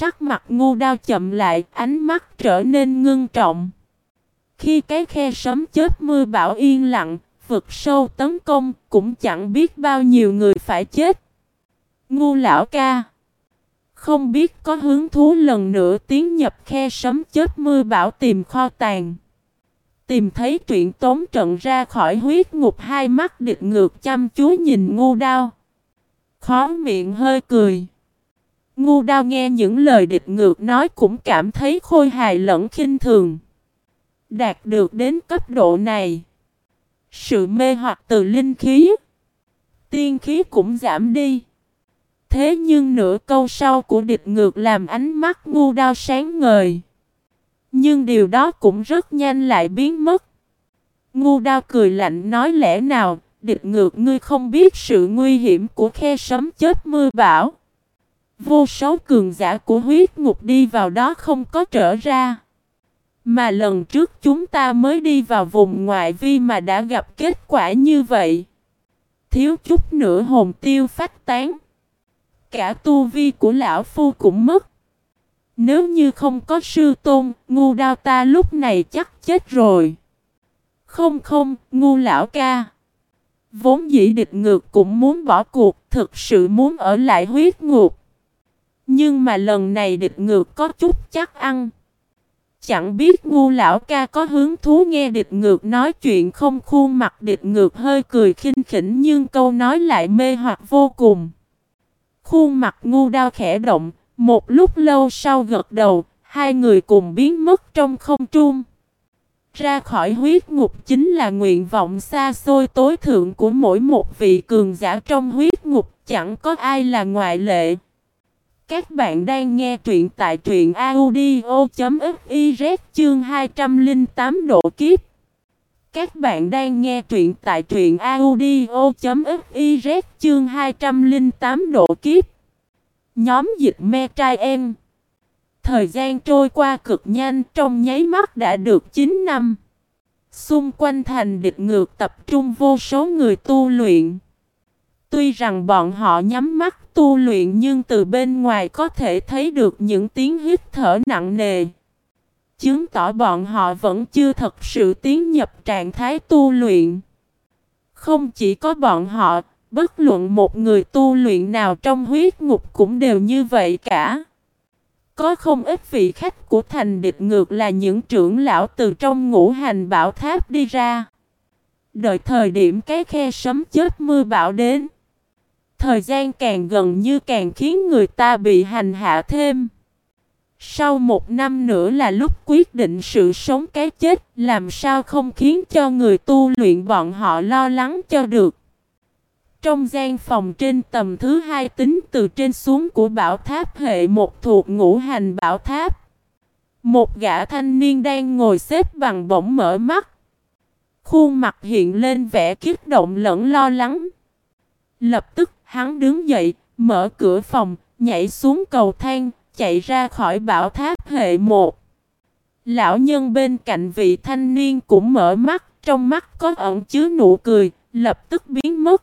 Sắc mặt ngu đao chậm lại, ánh mắt trở nên ngưng trọng. Khi cái khe sấm chết mưa bão yên lặng, vực sâu tấn công, cũng chẳng biết bao nhiêu người phải chết. Ngu lão ca Không biết có hứng thú lần nữa tiến nhập khe sấm chết mưa bão tìm kho tàng. Tìm thấy truyện tốn trận ra khỏi huyết ngục hai mắt địch ngược chăm chú nhìn ngu đao. Khó miệng hơi cười. Ngu đao nghe những lời địch ngược nói cũng cảm thấy khôi hài lẫn khinh thường. Đạt được đến cấp độ này. Sự mê hoặc từ linh khí. Tiên khí cũng giảm đi. Thế nhưng nửa câu sau của địch ngược làm ánh mắt ngu đao sáng ngời. Nhưng điều đó cũng rất nhanh lại biến mất. Ngu đao cười lạnh nói lẽ nào, địch ngược ngươi không biết sự nguy hiểm của khe sấm chết mưa bão. Vô số cường giả của huyết ngục đi vào đó không có trở ra. Mà lần trước chúng ta mới đi vào vùng ngoại vi mà đã gặp kết quả như vậy. Thiếu chút nữa hồn tiêu phách tán. Cả tu vi của lão phu cũng mất. Nếu như không có sư tôn, ngu đao ta lúc này chắc chết rồi. Không không, ngu lão ca. Vốn dĩ địch ngược cũng muốn bỏ cuộc, thực sự muốn ở lại huyết ngục. Nhưng mà lần này địch ngược có chút chắc ăn. Chẳng biết ngu lão ca có hứng thú nghe địch ngược nói chuyện không khuôn mặt địch ngược hơi cười khinh khỉnh nhưng câu nói lại mê hoặc vô cùng. Khuôn mặt ngu đao khẽ động, một lúc lâu sau gật đầu, hai người cùng biến mất trong không trung. Ra khỏi huyết ngục chính là nguyện vọng xa xôi tối thượng của mỗi một vị cường giả trong huyết ngục, chẳng có ai là ngoại lệ. Các bạn đang nghe truyện tại truyện audio.fiz chương 208 độ kiếp. Các bạn đang nghe truyện tại truyện audio.fiz chương 208 độ kiếp. Nhóm dịch me trai em. Thời gian trôi qua cực nhanh, trong nháy mắt đã được 9 năm. Xung quanh thành địch ngược tập trung vô số người tu luyện. Tuy rằng bọn họ nhắm mắt tu luyện nhưng từ bên ngoài có thể thấy được những tiếng hít thở nặng nề. Chứng tỏ bọn họ vẫn chưa thật sự tiến nhập trạng thái tu luyện. Không chỉ có bọn họ, bất luận một người tu luyện nào trong huyết ngục cũng đều như vậy cả. Có không ít vị khách của thành địch ngược là những trưởng lão từ trong ngũ hành bảo tháp đi ra. Đợi thời điểm cái khe sấm chết mưa bão đến. Thời gian càng gần như càng khiến người ta bị hành hạ thêm. Sau một năm nữa là lúc quyết định sự sống cái chết, làm sao không khiến cho người tu luyện bọn họ lo lắng cho được. Trong gian phòng trên tầm thứ hai tính từ trên xuống của bảo tháp hệ một thuộc ngũ hành bảo tháp. Một gã thanh niên đang ngồi xếp bằng bỗng mở mắt. Khuôn mặt hiện lên vẻ kích động lẫn lo lắng. Lập tức hắn đứng dậy, mở cửa phòng, nhảy xuống cầu thang, chạy ra khỏi bảo tháp hệ một. Lão nhân bên cạnh vị thanh niên cũng mở mắt, trong mắt có ẩn chứa nụ cười, lập tức biến mất.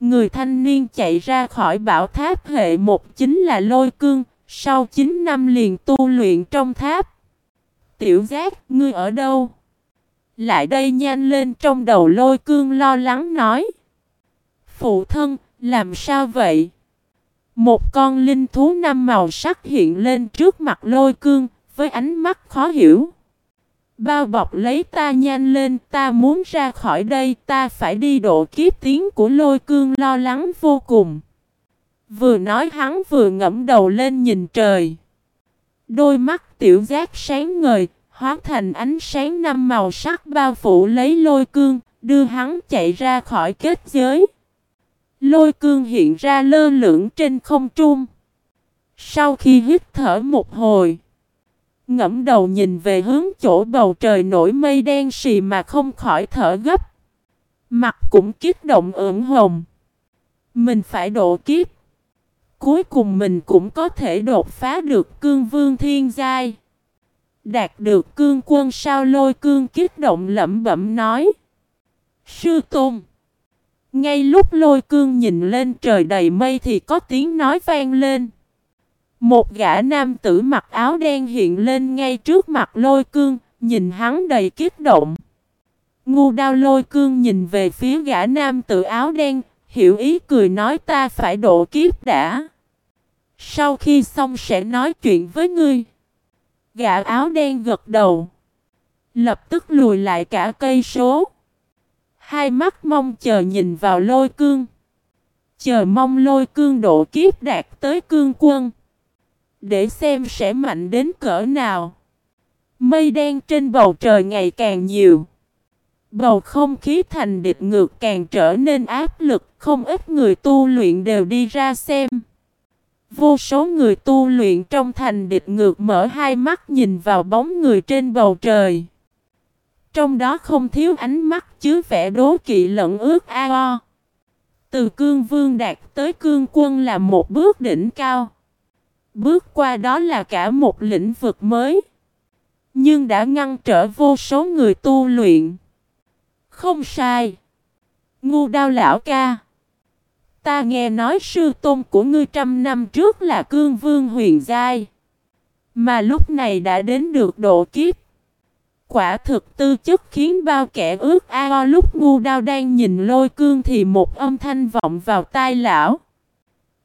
Người thanh niên chạy ra khỏi bảo tháp hệ một chính là lôi cương, sau 9 năm liền tu luyện trong tháp. Tiểu giác, ngươi ở đâu? Lại đây nhanh lên trong đầu lôi cương lo lắng nói. Phụ thân, làm sao vậy? Một con linh thú năm màu sắc hiện lên trước mặt lôi cương, với ánh mắt khó hiểu. Bao bọc lấy ta nhanh lên, ta muốn ra khỏi đây, ta phải đi độ kiếp tiếng của lôi cương lo lắng vô cùng. Vừa nói hắn vừa ngẫm đầu lên nhìn trời. Đôi mắt tiểu giác sáng ngời, hóa thành ánh sáng năm màu sắc bao phủ lấy lôi cương, đưa hắn chạy ra khỏi kết giới. Lôi cương hiện ra lơ lửng trên không trung. Sau khi hít thở một hồi, ngẫm đầu nhìn về hướng chỗ bầu trời nổi mây đen xì mà không khỏi thở gấp. Mặt cũng kích động ửng hồng. Mình phải độ kiếp. Cuối cùng mình cũng có thể đột phá được cương vương thiên giai. Đạt được cương quân sao lôi cương kích động lẩm bẩm nói. Sư Tôn. Ngay lúc lôi cương nhìn lên trời đầy mây thì có tiếng nói vang lên. Một gã nam tử mặc áo đen hiện lên ngay trước mặt lôi cương, nhìn hắn đầy kích động. Ngu đao lôi cương nhìn về phía gã nam tử áo đen, hiểu ý cười nói ta phải độ kiếp đã. Sau khi xong sẽ nói chuyện với ngươi. Gã áo đen gật đầu. Lập tức lùi lại cả cây số. Hai mắt mong chờ nhìn vào lôi cương. Chờ mong lôi cương độ kiếp đạt tới cương quân. Để xem sẽ mạnh đến cỡ nào. Mây đen trên bầu trời ngày càng nhiều. Bầu không khí thành địch ngược càng trở nên áp lực, không ít người tu luyện đều đi ra xem. Vô số người tu luyện trong thành địch ngược mở hai mắt nhìn vào bóng người trên bầu trời. Trong đó không thiếu ánh mắt chứa vẻ đố kỵ lẫn ước ao. Từ cương vương đạt tới cương quân là một bước đỉnh cao. Bước qua đó là cả một lĩnh vực mới. Nhưng đã ngăn trở vô số người tu luyện. Không sai. Ngu đao lão ca. Ta nghe nói sư tôn của ngươi trăm năm trước là cương vương huyền giai. Mà lúc này đã đến được độ kiếp. Quả thực tư chất khiến bao kẻ ước ao lúc ngu đao đang nhìn lôi cương thì một âm thanh vọng vào tai lão.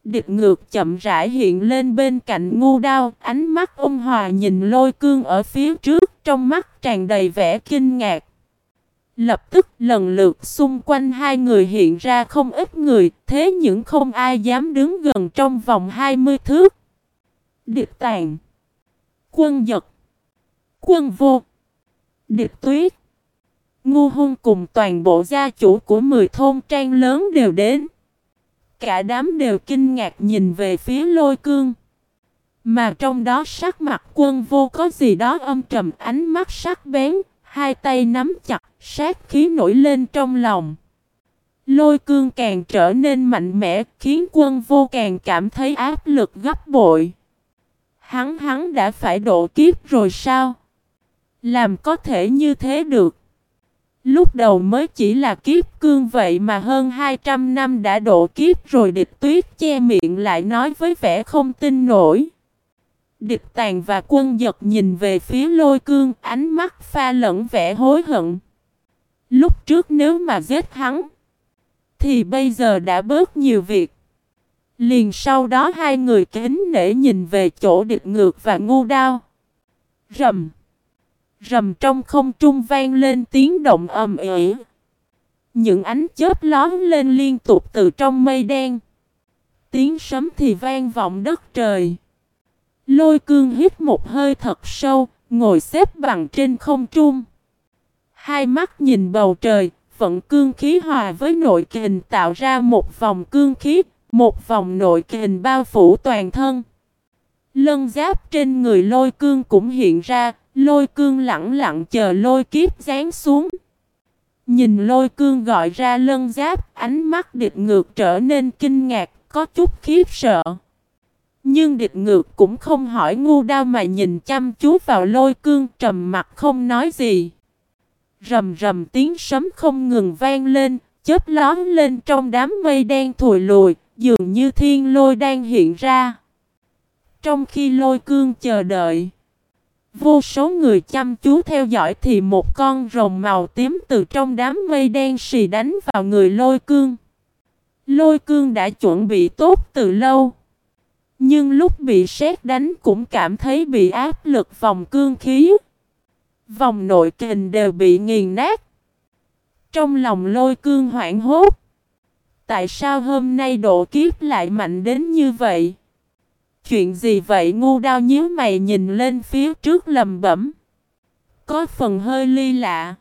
Địch ngược chậm rãi hiện lên bên cạnh ngu đao, ánh mắt ôn hòa nhìn lôi cương ở phía trước, trong mắt tràn đầy vẻ kinh ngạc. Lập tức lần lượt xung quanh hai người hiện ra không ít người, thế nhưng không ai dám đứng gần trong vòng 20 thước. Địch tàn Quân giật Quân vô Địch tuyết Ngu hung cùng toàn bộ gia chủ của 10 thôn trang lớn đều đến. Cả đám đều kinh ngạc nhìn về phía lôi cương. Mà trong đó sắc mặt quân vô có gì đó âm trầm ánh mắt sắc bén, hai tay nắm chặt, sát khí nổi lên trong lòng. Lôi cương càng trở nên mạnh mẽ, khiến quân vô càng cảm thấy áp lực gấp bội. Hắn hắn đã phải độ kiếp rồi sao? Làm có thể như thế được. Lúc đầu mới chỉ là kiếp cương vậy mà hơn 200 năm đã độ kiếp rồi địch tuyết che miệng lại nói với vẻ không tin nổi. Địch tàn và quân giật nhìn về phía lôi cương, ánh mắt pha lẫn vẻ hối hận. Lúc trước nếu mà giết hắn, thì bây giờ đã bớt nhiều việc. Liền sau đó hai người kính nể nhìn về chỗ địch ngược và ngu đao. Rầm. Rầm trong không trung vang lên tiếng động ầm ĩ. Những ánh chớp lóm lên liên tục từ trong mây đen. Tiếng sấm thì vang vọng đất trời. Lôi cương hít một hơi thật sâu, ngồi xếp bằng trên không trung. Hai mắt nhìn bầu trời, vận cương khí hòa với nội kình tạo ra một vòng cương khí, một vòng nội kình bao phủ toàn thân. Lân giáp trên người lôi cương cũng hiện ra, Lôi cương lặng lặng chờ lôi kiếp dán xuống. Nhìn lôi cương gọi ra lân giáp, ánh mắt địch ngược trở nên kinh ngạc, có chút khiếp sợ. Nhưng địch ngược cũng không hỏi ngu đau mà nhìn chăm chú vào lôi cương trầm mặt không nói gì. Rầm rầm tiếng sấm không ngừng vang lên, chớp lón lên trong đám mây đen thùi lùi, dường như thiên lôi đang hiện ra. Trong khi lôi cương chờ đợi, Vô số người chăm chú theo dõi thì một con rồng màu tím từ trong đám mây đen xì đánh vào người lôi cương. Lôi cương đã chuẩn bị tốt từ lâu. Nhưng lúc bị sét đánh cũng cảm thấy bị áp lực vòng cương khí. Vòng nội kình đều bị nghiền nát. Trong lòng lôi cương hoảng hốt. Tại sao hôm nay độ kiếp lại mạnh đến như vậy? Chuyện gì vậy ngu đao nhíu mày nhìn lên phía trước lầm bẩm. Có phần hơi ly lạ.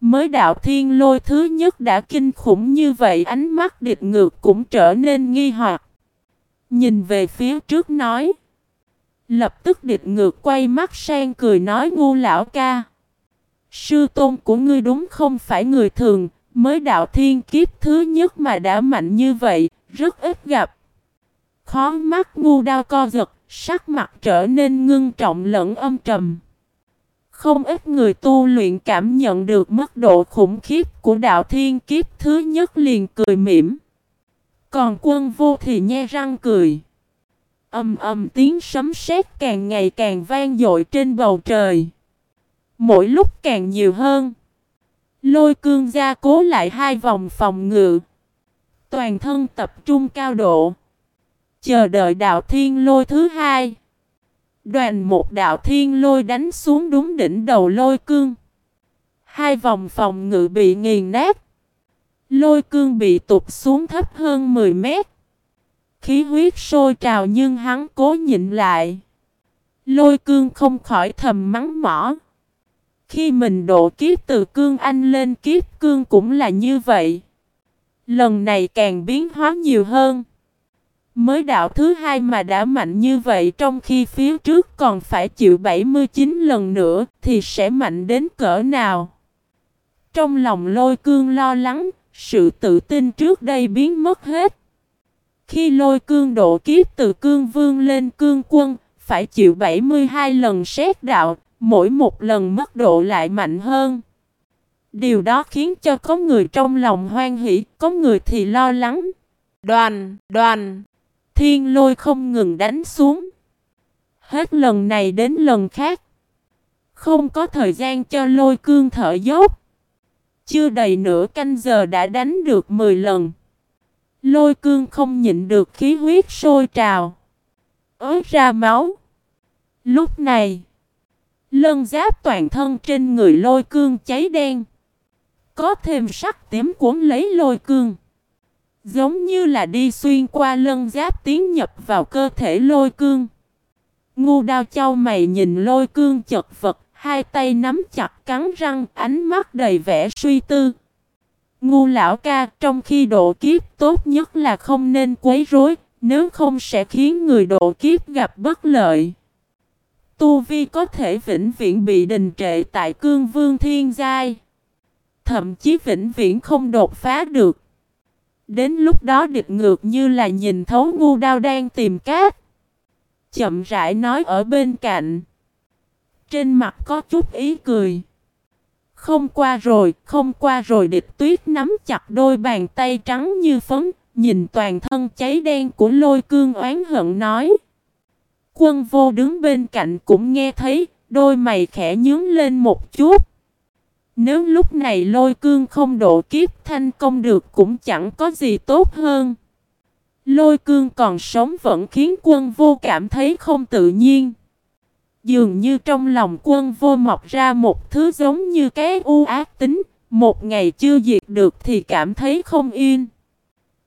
Mới đạo thiên lôi thứ nhất đã kinh khủng như vậy ánh mắt địch ngược cũng trở nên nghi hoặc. Nhìn về phía trước nói. Lập tức địch ngược quay mắt sang cười nói ngu lão ca. Sư tôn của ngươi đúng không phải người thường, mới đạo thiên kiếp thứ nhất mà đã mạnh như vậy, rất ít gặp. Khó mắt ngu đao co giật, sắc mặt trở nên ngưng trọng lẫn âm trầm. Không ít người tu luyện cảm nhận được mức độ khủng khiếp của đạo thiên kiếp thứ nhất liền cười mỉm. Còn quân vô thì nhe răng cười. Âm âm tiếng sấm sét càng ngày càng vang dội trên bầu trời. Mỗi lúc càng nhiều hơn. Lôi cương gia cố lại hai vòng phòng ngự. Toàn thân tập trung cao độ. Chờ đợi đạo thiên lôi thứ hai. Đoàn một đạo thiên lôi đánh xuống đúng đỉnh đầu lôi cương. Hai vòng phòng ngự bị nghiền nát. Lôi cương bị tụt xuống thấp hơn 10 mét. Khí huyết sôi trào nhưng hắn cố nhịn lại. Lôi cương không khỏi thầm mắng mỏ. Khi mình độ kiếp từ cương anh lên kiếp cương cũng là như vậy. Lần này càng biến hóa nhiều hơn. Mới đạo thứ hai mà đã mạnh như vậy trong khi phía trước còn phải chịu 79 lần nữa thì sẽ mạnh đến cỡ nào? Trong lòng lôi cương lo lắng, sự tự tin trước đây biến mất hết. Khi lôi cương độ kiếp từ cương vương lên cương quân, phải chịu 72 lần xét đạo, mỗi một lần mức độ lại mạnh hơn. Điều đó khiến cho có người trong lòng hoan hỷ, có người thì lo lắng. Đoàn, đoàn, thiên lôi không ngừng đánh xuống. Hết lần này đến lần khác. Không có thời gian cho lôi cương thở dốc. Chưa đầy nửa canh giờ đã đánh được 10 lần. Lôi cương không nhịn được khí huyết sôi trào. ớt ra máu. Lúc này, lân giáp toàn thân trên người lôi cương cháy đen. Có thêm sắc tím cuốn lấy lôi cương. Giống như là đi xuyên qua lân giáp tiến nhập vào cơ thể lôi cương. Ngu đao châu mày nhìn lôi cương chật vật, hai tay nắm chặt cắn răng, ánh mắt đầy vẻ suy tư. Ngu lão ca, trong khi độ kiếp tốt nhất là không nên quấy rối, nếu không sẽ khiến người độ kiếp gặp bất lợi. Tu Vi có thể vĩnh viễn bị đình trệ tại cương vương thiên giai. Thậm chí vĩnh viễn không đột phá được. Đến lúc đó địch ngược như là nhìn thấu ngu đao đang tìm cát. Chậm rãi nói ở bên cạnh. Trên mặt có chút ý cười. Không qua rồi, không qua rồi địch tuyết nắm chặt đôi bàn tay trắng như phấn, nhìn toàn thân cháy đen của lôi cương oán hận nói. Quân vô đứng bên cạnh cũng nghe thấy, đôi mày khẽ nhướng lên một chút. Nếu lúc này lôi cương không độ kiếp thanh công được cũng chẳng có gì tốt hơn. Lôi cương còn sống vẫn khiến quân vô cảm thấy không tự nhiên. Dường như trong lòng quân vô mọc ra một thứ giống như cái u ác tính, một ngày chưa diệt được thì cảm thấy không yên.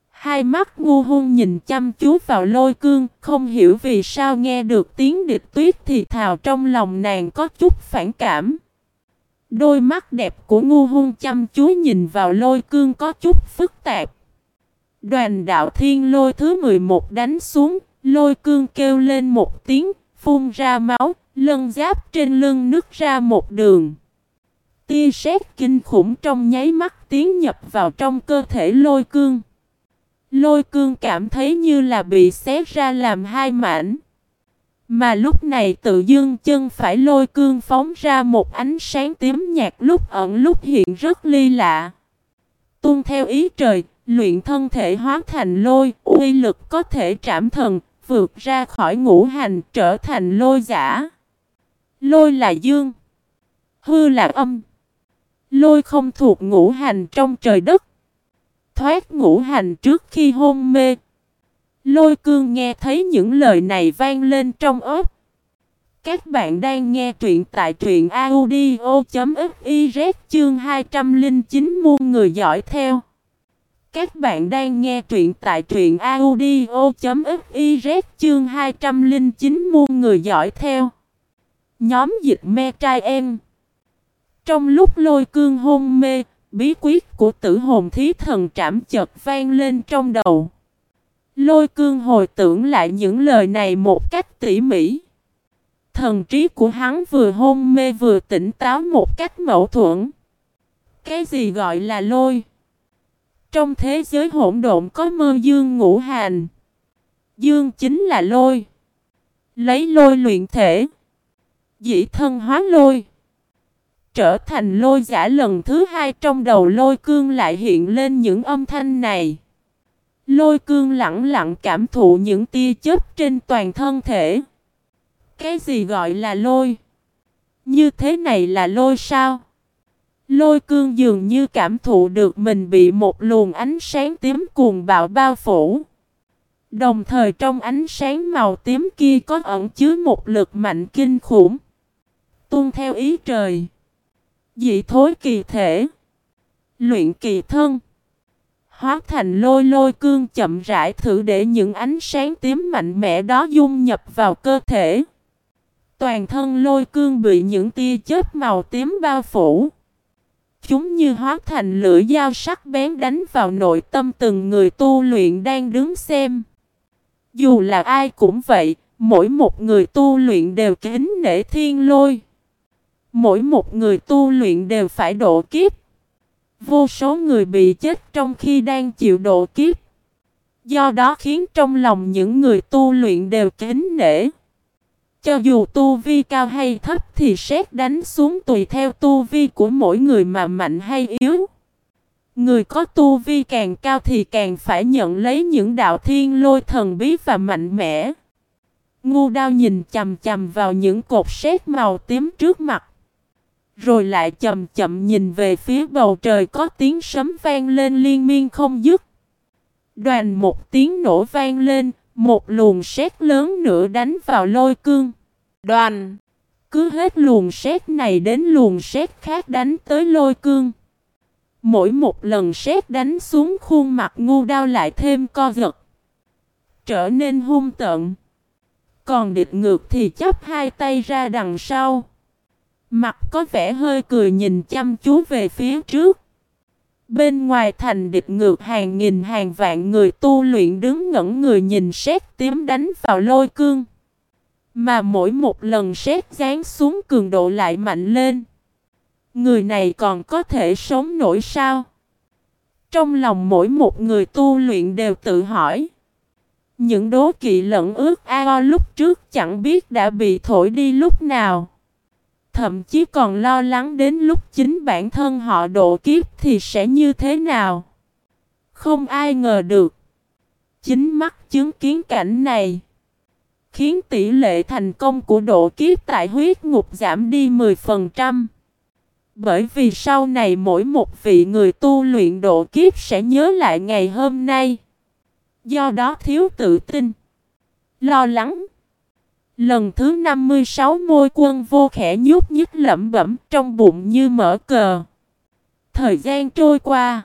Hai mắt ngu hung nhìn chăm chú vào lôi cương, không hiểu vì sao nghe được tiếng địch tuyết thì thào trong lòng nàng có chút phản cảm. Đôi mắt đẹp của ngu hôn chăm chú nhìn vào lôi cương có chút phức tạp. Đoàn đạo thiên lôi thứ 11 đánh xuống, lôi cương kêu lên một tiếng, phun ra máu, lân giáp trên lưng nứt ra một đường. Tia sét kinh khủng trong nháy mắt tiến nhập vào trong cơ thể lôi cương. Lôi cương cảm thấy như là bị xé ra làm hai mảnh. Mà lúc này tự dưng chân phải lôi cương phóng ra một ánh sáng tím nhạt lúc ẩn lúc hiện rất ly lạ. Tuân theo ý trời, luyện thân thể hóa thành lôi, uy lực có thể trảm thần, vượt ra khỏi ngũ hành trở thành lôi giả. Lôi là dương, hư là âm. Lôi không thuộc ngũ hành trong trời đất. Thoát ngũ hành trước khi hôn mê. Lôi cương nghe thấy những lời này vang lên trong ớt. Các bạn đang nghe truyện tại truyện audio.fiz chương 209 muôn người giỏi theo. Các bạn đang nghe truyện tại truyện audio.fiz chương 209 muôn người giỏi theo. Nhóm dịch me trai em. Trong lúc lôi cương hôn mê, bí quyết của tử hồn thí thần trảm chợt vang lên trong đầu. Lôi cương hồi tưởng lại những lời này một cách tỉ mỉ. Thần trí của hắn vừa hôn mê vừa tỉnh táo một cách mẫu thuẫn. Cái gì gọi là lôi? Trong thế giới hỗn độn có mơ dương ngũ hành. Dương chính là lôi. Lấy lôi luyện thể. Dĩ thân hóa lôi. Trở thành lôi giả lần thứ hai trong đầu lôi cương lại hiện lên những âm thanh này. Lôi cương lặng lặng cảm thụ những tia chớp trên toàn thân thể. Cái gì gọi là lôi? Như thế này là lôi sao? Lôi cương dường như cảm thụ được mình bị một luồng ánh sáng tím cuồng bạo bao phủ. Đồng thời trong ánh sáng màu tím kia có ẩn chứa một lực mạnh kinh khủng. Tuôn theo ý trời. Dị thối kỳ thể. Luyện kỳ thân. Hóa thành lôi lôi cương chậm rãi thử để những ánh sáng tím mạnh mẽ đó dung nhập vào cơ thể. Toàn thân lôi cương bị những tia chớp màu tím bao phủ. Chúng như hóa thành lưỡi dao sắc bén đánh vào nội tâm từng người tu luyện đang đứng xem. Dù là ai cũng vậy, mỗi một người tu luyện đều kính nể thiên lôi. Mỗi một người tu luyện đều phải độ kiếp. Vô số người bị chết trong khi đang chịu độ kiếp. Do đó khiến trong lòng những người tu luyện đều kính nể. Cho dù tu vi cao hay thấp thì xét đánh xuống tùy theo tu vi của mỗi người mà mạnh hay yếu. Người có tu vi càng cao thì càng phải nhận lấy những đạo thiên lôi thần bí và mạnh mẽ. Ngu đao nhìn chầm chầm vào những cột sét màu tím trước mặt. Rồi lại chậm chậm nhìn về phía bầu trời có tiếng sấm vang lên liên miên không dứt. Đoàn một tiếng nổ vang lên, một luồng sét lớn nữa đánh vào lôi cương. Đoàn! Cứ hết luồng sét này đến luồng sét khác đánh tới lôi cương. Mỗi một lần sét đánh xuống khuôn mặt ngu đau lại thêm co giật. Trở nên hung tận. Còn địch ngược thì chấp hai tay ra đằng sau. Mặt có vẻ hơi cười nhìn chăm chú về phía trước. Bên ngoài thành địch ngược hàng nghìn hàng vạn người tu luyện đứng ngẩn người nhìn sét tím đánh vào lôi cương. Mà mỗi một lần sét giáng xuống cường độ lại mạnh lên. Người này còn có thể sống nổi sao? Trong lòng mỗi một người tu luyện đều tự hỏi. Những đố kỵ lẫn ước ao lúc trước chẳng biết đã bị thổi đi lúc nào. Thậm chí còn lo lắng đến lúc chính bản thân họ độ kiếp thì sẽ như thế nào. Không ai ngờ được. Chính mắt chứng kiến cảnh này. Khiến tỷ lệ thành công của độ kiếp tại huyết ngục giảm đi 10%. Bởi vì sau này mỗi một vị người tu luyện độ kiếp sẽ nhớ lại ngày hôm nay. Do đó thiếu tự tin. Lo lắng. Lần thứ 56 môi quân vô khẽ nhút nhích lẩm bẩm trong bụng như mở cờ. Thời gian trôi qua.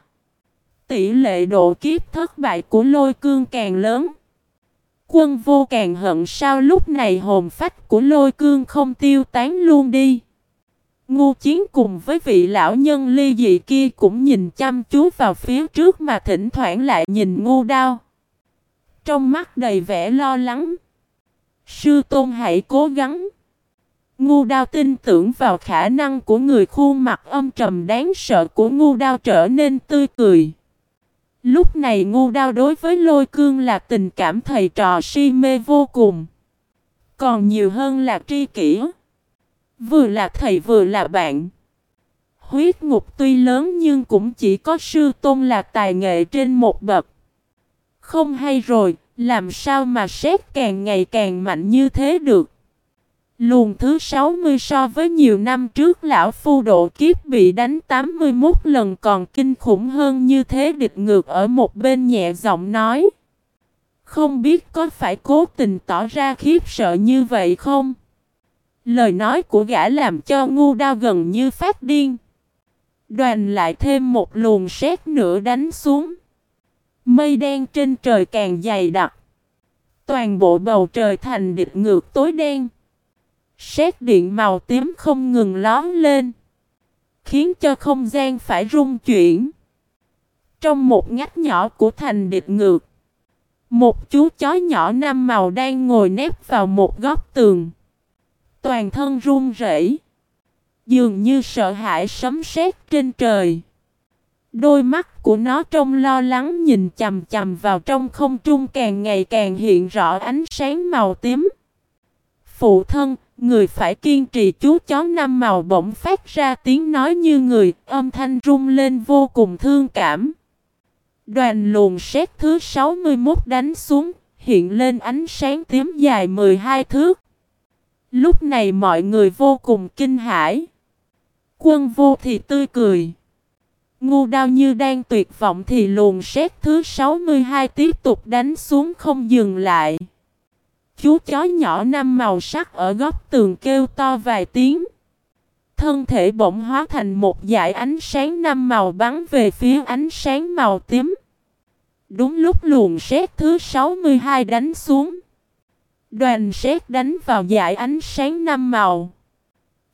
Tỷ lệ độ kiếp thất bại của lôi cương càng lớn. Quân vô càng hận sao lúc này hồn phách của lôi cương không tiêu tán luôn đi. Ngu chiến cùng với vị lão nhân ly dị kia cũng nhìn chăm chú vào phía trước mà thỉnh thoảng lại nhìn ngu đao. Trong mắt đầy vẻ lo lắng. Sư tôn hãy cố gắng. Ngu đao tin tưởng vào khả năng của người khuôn mặt âm trầm đáng sợ của ngu đao trở nên tươi cười. Lúc này ngu đao đối với lôi cương là tình cảm thầy trò si mê vô cùng. Còn nhiều hơn là tri kỷ. Vừa là thầy vừa là bạn. Huyết ngục tuy lớn nhưng cũng chỉ có sư tôn là tài nghệ trên một bậc. Không hay rồi, làm sao mà xét càng ngày càng mạnh như thế được? Luồng thứ 60 so với nhiều năm trước, lão phu độ kiếp bị đánh 81 lần còn kinh khủng hơn như thế, địch ngược ở một bên nhẹ giọng nói. Không biết có phải cố tình tỏ ra khiếp sợ như vậy không? Lời nói của gã làm cho ngu đao gần như phát điên. Đoàn lại thêm một luồng sét nữa đánh xuống. Mây đen trên trời càng dày đặc. Toàn bộ bầu trời thành địch ngược tối đen. Sét điện màu tím không ngừng lón lên. Khiến cho không gian phải rung chuyển. Trong một ngách nhỏ của thành địch ngược. Một chú chó nhỏ năm màu đang ngồi nép vào một góc tường. Toàn thân run rẩy, Dường như sợ hãi sấm sét trên trời. Đôi mắt của nó trông lo lắng nhìn chầm chầm vào trong không trung càng ngày càng hiện rõ ánh sáng màu tím. Phụ thân, người phải kiên trì chú chó năm màu bỗng phát ra tiếng nói như người, âm thanh rung lên vô cùng thương cảm. Đoàn luồn xét thứ 61 đánh xuống, hiện lên ánh sáng tím dài 12 thước. Lúc này mọi người vô cùng kinh hãi. Quân vô thì tươi cười. Ngu đao như đang tuyệt vọng thì luồng xét thứ 62 tiếp tục đánh xuống không dừng lại. Chú chó nhỏ năm màu sắc ở góc tường kêu to vài tiếng. Thân thể bỗng hóa thành một dải ánh sáng năm màu bắn về phía ánh sáng màu tím. Đúng lúc luồng xét thứ 62 đánh xuống. Đoàn xét đánh vào dải ánh sáng năm màu.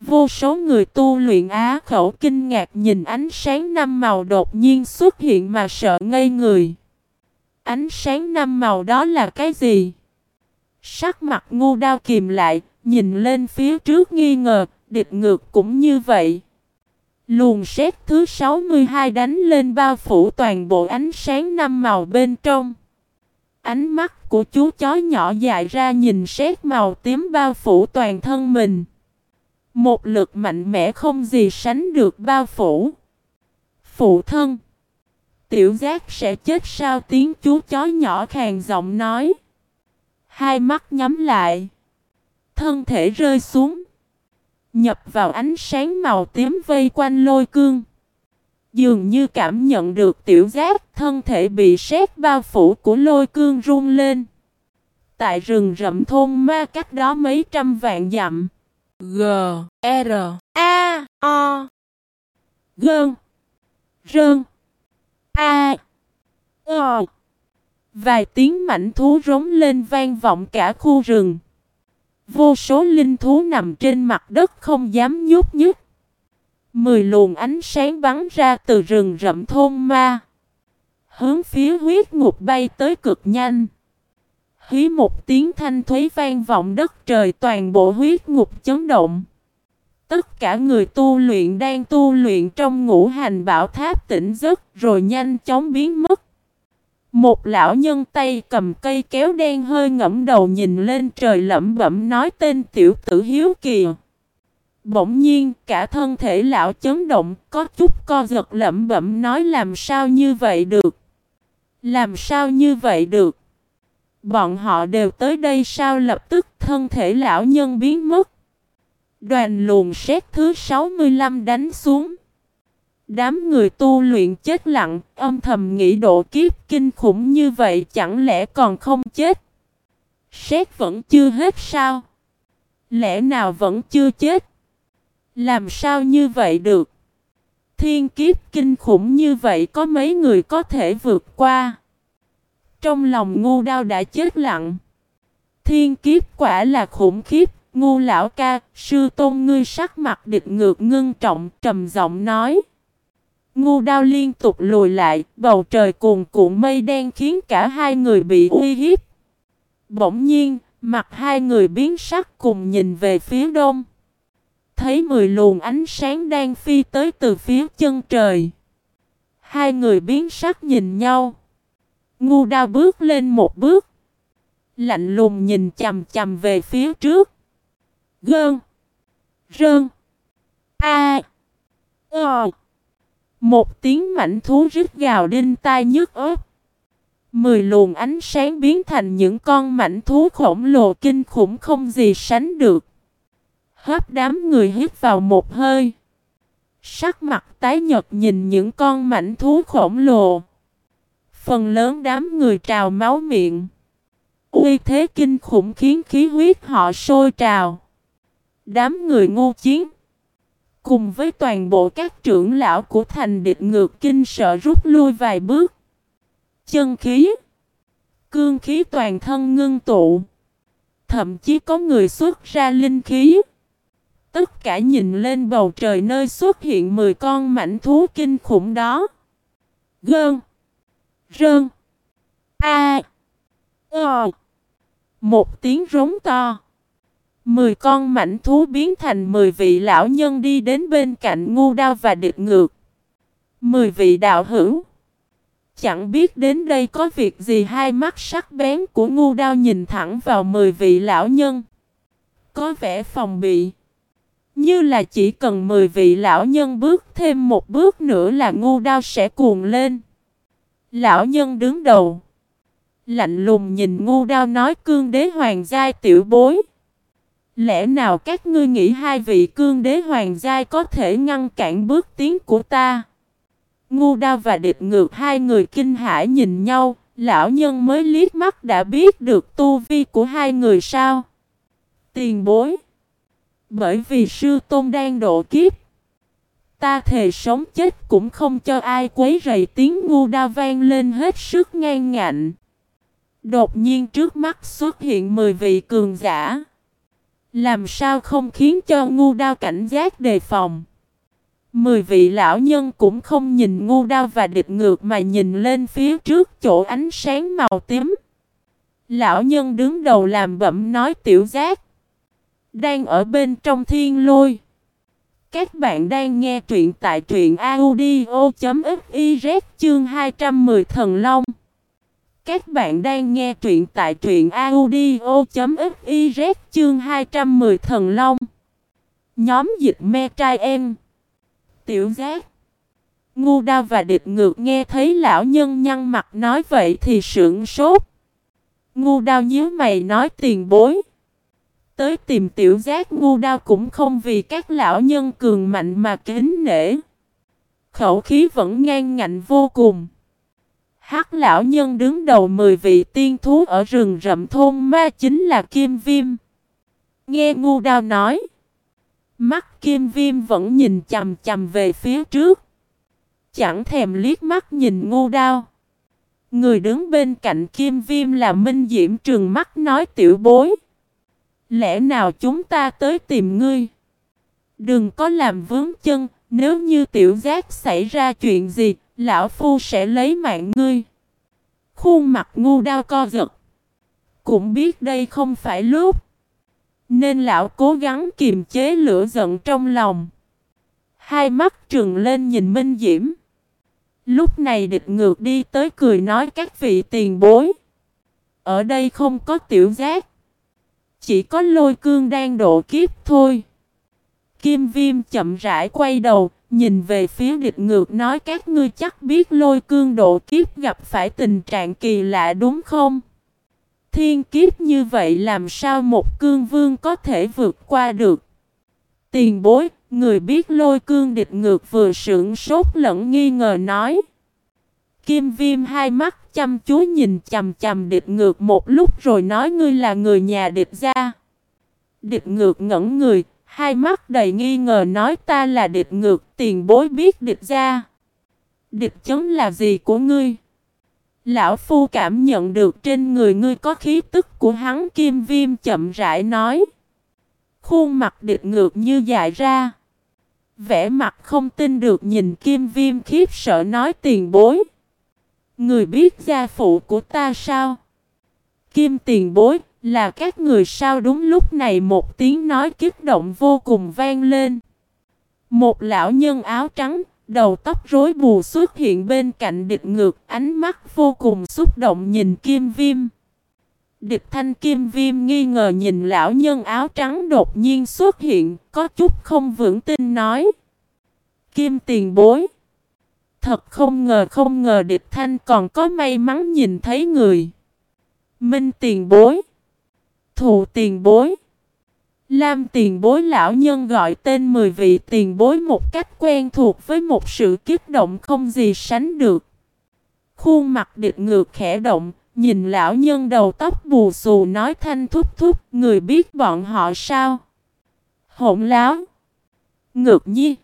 Vô số người tu luyện á khẩu kinh ngạc nhìn ánh sáng năm màu đột nhiên xuất hiện mà sợ ngây người. Ánh sáng năm màu đó là cái gì? Sắc mặt ngu đao kìm lại, nhìn lên phía trước nghi ngờ, địch ngược cũng như vậy. Luồng xét thứ 62 đánh lên bao phủ toàn bộ ánh sáng năm màu bên trong. Ánh mắt của chú chó nhỏ dài ra nhìn xét màu tím bao phủ toàn thân mình. Một lực mạnh mẽ không gì sánh được bao phủ. Phụ thân. Tiểu giác sẽ chết sao tiếng chú chó nhỏ khàn giọng nói. Hai mắt nhắm lại. Thân thể rơi xuống. Nhập vào ánh sáng màu tím vây quanh lôi cương. Dường như cảm nhận được tiểu giác thân thể bị sét bao phủ của lôi cương run lên. Tại rừng rậm thôn ma cách đó mấy trăm vạn dặm. G, R, A, O Gơn Rơn A O Vài tiếng mảnh thú rống lên vang vọng cả khu rừng. Vô số linh thú nằm trên mặt đất không dám nhúc nhích. Mười luồng ánh sáng bắn ra từ rừng rậm thôn ma. Hướng phía huyết ngục bay tới cực nhanh. Hí một tiếng thanh thúy vang vọng đất trời, toàn bộ huyết ngục chấn động. Tất cả người tu luyện đang tu luyện trong ngũ hành bảo tháp tỉnh giấc rồi nhanh chóng biến mất. Một lão nhân tay cầm cây kéo đen hơi ngẫm đầu nhìn lên trời lẩm bẩm nói tên tiểu tử hiếu kìa. Bỗng nhiên, cả thân thể lão chấn động, có chút co giật lẩm bẩm nói làm sao như vậy được. Làm sao như vậy được. Bọn họ đều tới đây sao lập tức thân thể lão nhân biến mất. Đoàn luồng xét thứ 65 đánh xuống. Đám người tu luyện chết lặng, âm thầm nghĩ độ kiếp kinh khủng như vậy chẳng lẽ còn không chết? Xét vẫn chưa hết sao? Lẽ nào vẫn chưa chết? Làm sao như vậy được? Thiên kiếp kinh khủng như vậy có mấy người có thể vượt qua? Trong lòng ngu đao đã chết lặng. Thiên kiếp quả là khủng khiếp, ngu lão ca, sư tôn ngươi sắc mặt địch ngược ngưng trọng, trầm giọng nói. Ngu đao liên tục lùi lại, bầu trời cuồn cuộn mây đen khiến cả hai người bị uy hiếp. Bỗng nhiên, mặt hai người biến sắc cùng nhìn về phía đông. Thấy mười luồng ánh sáng đang phi tới từ phía chân trời. Hai người biến sắc nhìn nhau. Ngu đao bước lên một bước. Lạnh lùng nhìn chầm chầm về phía trước. Gơn. Rơn. A. Ờ. Một tiếng mảnh thú rít gào đinh tai nhức ớt. Mười luồng ánh sáng biến thành những con mảnh thú khổng lồ kinh khủng không gì sánh được. Hớp đám người hít vào một hơi. Sắc mặt tái nhật nhìn những con mảnh thú khổng lồ. Phần lớn đám người trào máu miệng. Uy thế kinh khủng khiến khí huyết họ sôi trào. Đám người ngu chiến. Cùng với toàn bộ các trưởng lão của thành địch ngược kinh sợ rút lui vài bước. Chân khí. Cương khí toàn thân ngưng tụ. Thậm chí có người xuất ra linh khí. Tất cả nhìn lên bầu trời nơi xuất hiện 10 con mảnh thú kinh khủng đó. Gơn. Rơn. A. Ờ. Một tiếng rống to. Mười con mảnh thú biến thành mười vị lão nhân đi đến bên cạnh ngu đao và địch ngược. Mười vị đạo hữu. Chẳng biết đến đây có việc gì, hai mắt sắc bén của ngu đao nhìn thẳng vào mười vị lão nhân. Có vẻ phòng bị. Như là chỉ cần mười vị lão nhân bước thêm một bước nữa là ngu đao sẽ cuồng lên. Lão nhân đứng đầu. Lạnh lùng nhìn ngu đao nói cương đế hoàng giai tiểu bối. Lẽ nào các ngươi nghĩ hai vị cương đế hoàng giai có thể ngăn cản bước tiến của ta? Ngu đao và địch ngược hai người kinh hãi nhìn nhau, lão nhân mới liếc mắt đã biết được tu vi của hai người sao? Tiền bối. Bởi vì sư tôn đang độ kiếp. Ta thề sống chết cũng không cho ai quấy rầy tiếng ngu đao vang lên hết sức ngang ngạnh. Đột nhiên trước mắt xuất hiện 10 vị cường giả. Làm sao không khiến cho ngu đao cảnh giác đề phòng. Mười vị lão nhân cũng không nhìn ngu đao và địch ngược mà nhìn lên phía trước chỗ ánh sáng màu tím. Lão nhân đứng đầu làm bẩm nói tiểu giác. Đang ở bên trong thiên lôi. Các bạn đang nghe truyện tại truyện audio.fiz chương 210 Thần Long. Các bạn đang nghe truyện tại truyện audio.fiz chương 210 Thần Long. Nhóm dịch me trai em. Tiểu giác. Ngu đao và địch ngược nghe thấy lão nhân nhăn mặt nói vậy thì sưởng sốt. Ngu đao nhíu mày nói tiền bối. Tới tìm tiểu giác ngu đao cũng không vì các lão nhân cường mạnh mà kính nể. Khẩu khí vẫn ngang ngạnh vô cùng. Hắc lão nhân đứng đầu 10 vị tiên thú ở rừng rậm thôn ma chính là Kim Viêm. Nghe ngu đao nói. Mắt Kim Viêm vẫn nhìn chầm chầm về phía trước. Chẳng thèm liếc mắt nhìn ngu đao. Người đứng bên cạnh Kim Viêm là Minh Diễm trường mắt nói tiểu bối. Lẽ nào chúng ta tới tìm ngươi? Đừng có làm vướng chân, nếu như tiểu giác xảy ra chuyện gì, lão phu sẽ lấy mạng ngươi. Khuôn mặt ngu đao co giật. Cũng biết đây không phải lúc. Nên lão cố gắng kiềm chế lửa giận trong lòng. Hai mắt trừng lên nhìn Minh Diễm. Lúc này địch ngược đi tới cười nói các vị tiền bối. Ở đây không có tiểu giác. Chỉ có lôi cương đang độ kiếp thôi. Kim viêm chậm rãi quay đầu, nhìn về phía địch ngược nói các ngươi chắc biết lôi cương độ kiếp gặp phải tình trạng kỳ lạ đúng không? Thiên kiếp như vậy làm sao một cương vương có thể vượt qua được? Tiền bối, người biết lôi cương địch ngược vừa sững sốt lẫn nghi ngờ nói. Kim viêm hai mắt chăm chú nhìn chầm chầm địch ngược một lúc rồi nói ngươi là người nhà địch gia. Địch ngược ngẩn người, hai mắt đầy nghi ngờ nói ta là địch ngược tiền bối biết địch gia. Địch chấn là gì của ngươi? Lão Phu cảm nhận được trên người ngươi có khí tức của hắn kim viêm chậm rãi nói. Khuôn mặt địch ngược như dại ra. Vẽ mặt không tin được nhìn kim viêm khiếp sợ nói tiền bối. Người biết gia phụ của ta sao? Kim tiền bối là các người sao đúng lúc này một tiếng nói kích động vô cùng vang lên. Một lão nhân áo trắng Đầu tóc rối bù xuất hiện bên cạnh địch ngược, ánh mắt vô cùng xúc động nhìn kim viêm. Địch thanh kim viêm nghi ngờ nhìn lão nhân áo trắng đột nhiên xuất hiện, có chút không vững tin nói. Kim tiền bối. Thật không ngờ không ngờ địch thanh còn có may mắn nhìn thấy người. Minh tiền bối. Thụ tiền bối. Lam tiền bối lão nhân gọi tên 10 vị tiền bối một cách quen thuộc với một sự kích động không gì sánh được. Khuôn mặt địch ngược khẽ động, nhìn lão nhân đầu tóc bù xù nói thanh thúc thúc, người biết bọn họ sao? Hỗn láo. Ngược nhi.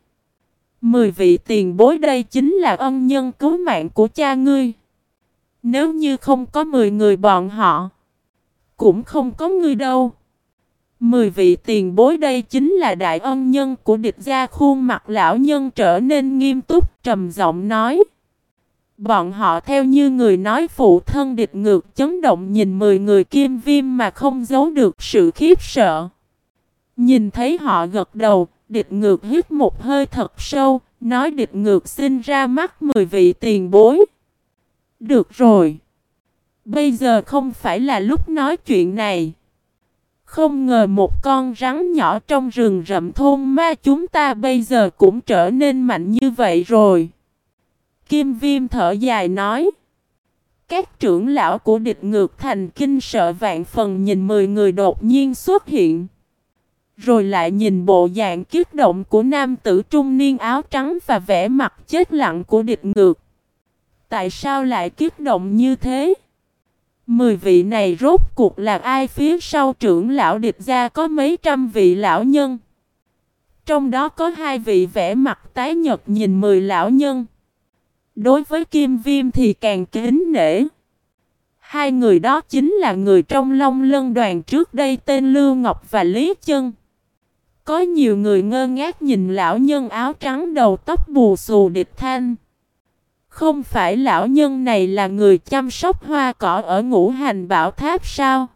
Mười vị tiền bối đây chính là ân nhân cứu mạng của cha ngươi. Nếu như không có mười người bọn họ, cũng không có ngươi đâu. Mười vị tiền bối đây chính là đại ân nhân của địch gia khuôn mặt lão nhân trở nên nghiêm túc trầm giọng nói. Bọn họ theo như người nói phụ thân địch ngược chấn động nhìn mười người kim viêm mà không giấu được sự khiếp sợ. Nhìn thấy họ gật đầu, địch ngược hít một hơi thật sâu, nói địch ngược xin ra mắt mười vị tiền bối. Được rồi. Bây giờ không phải là lúc nói chuyện này. Không ngờ một con rắn nhỏ trong rừng rậm thôn ma chúng ta bây giờ cũng trở nên mạnh như vậy rồi. Kim Viêm thở dài nói. Các trưởng lão của địch ngược thành kinh sợ vạn phần nhìn mười người đột nhiên xuất hiện. Rồi lại nhìn bộ dạng kiết động của nam tử trung niên áo trắng và vẻ mặt chết lặng của địch ngược. Tại sao lại kiết động như thế? Mười vị này rốt cuộc là ai phía sau trưởng lão địch gia có mấy trăm vị lão nhân. Trong đó có hai vị vẻ mặt tái nhật nhìn mười lão nhân. Đối với Kim Viêm thì càng kính nể. Hai người đó chính là người trong Long Lân đoàn trước đây tên Lưu Ngọc và Lý Chân. Có nhiều người ngơ ngác nhìn lão nhân áo trắng đầu tóc bù xù địch thanh. Không phải lão nhân này là người chăm sóc hoa cỏ ở ngũ hành bảo tháp sao?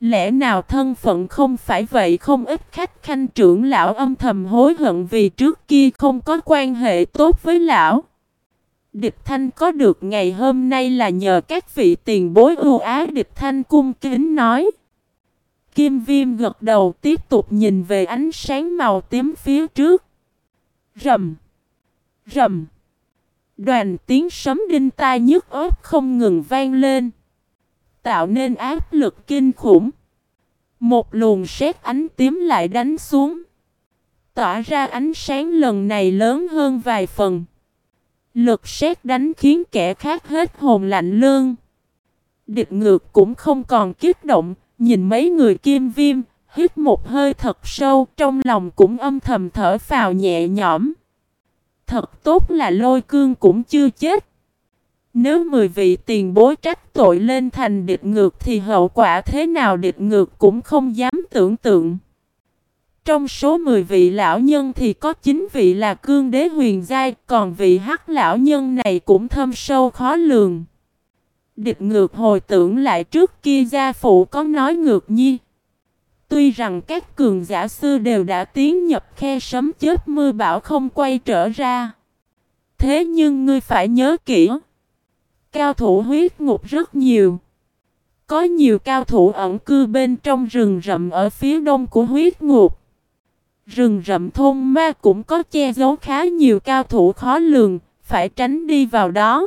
Lẽ nào thân phận không phải vậy không ít khách khanh trưởng lão âm thầm hối hận vì trước kia không có quan hệ tốt với lão. Địch Thanh có được ngày hôm nay là nhờ các vị tiền bối ưu ái, Địch Thanh cung kính nói. Kim Viêm gật đầu tiếp tục nhìn về ánh sáng màu tím phía trước. Rầm. Rầm. Đoàn tiếng sấm đinh tai nhức ớt không ngừng vang lên. Tạo nên áp lực kinh khủng. Một luồng sét ánh tím lại đánh xuống. Tỏa ra ánh sáng lần này lớn hơn vài phần. Lực sét đánh khiến kẻ khác hết hồn lạnh lương. Địch ngược cũng không còn kiếp động, nhìn mấy người kim viêm, hít một hơi thật sâu, trong lòng cũng âm thầm thở phào nhẹ nhõm. Thật tốt là lôi cương cũng chưa chết. Nếu mười vị tiền bối trách tội lên thành địch ngược thì hậu quả thế nào địch ngược cũng không dám tưởng tượng. Trong số 10 vị lão nhân thì có 9 vị là cương đế huyền giai, còn vị hắc lão nhân này cũng thâm sâu khó lường. Địch ngược hồi tưởng lại trước kia gia phụ có nói ngược nhi. Tuy rằng các cường giả sư đều đã tiến nhập khe sấm chết mưa bão không quay trở ra. Thế nhưng ngươi phải nhớ kỹ. Cao thủ huyết ngục rất nhiều. Có nhiều cao thủ ẩn cư bên trong rừng rậm ở phía đông của huyết ngục. Rừng rậm thôn ma cũng có che giấu khá nhiều cao thủ khó lường, phải tránh đi vào đó.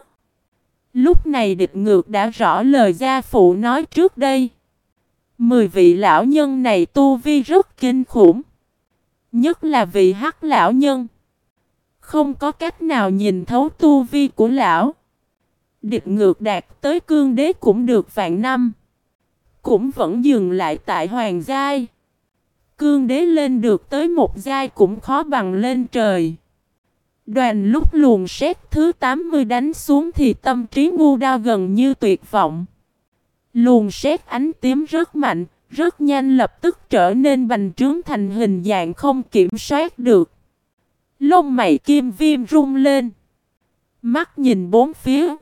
Lúc này địch ngược đã rõ lời gia phụ nói trước đây. Mười vị lão nhân này tu vi rất kinh khủng. Nhất là vị hắc lão nhân. Không có cách nào nhìn thấu tu vi của lão. Địch ngược đạt tới cương đế cũng được vạn năm. Cũng vẫn dừng lại tại hoàng giai. Cương đế lên được tới một giai cũng khó bằng lên trời. Đoàn lúc luồn xét thứ 80 đánh xuống thì tâm trí ngu đao gần như tuyệt vọng. luồn xét ánh tím rất mạnh, rất nhanh lập tức trở nên bành trướng thành hình dạng không kiểm soát được. Lông mày kim viêm rung lên. Mắt nhìn bốn phía.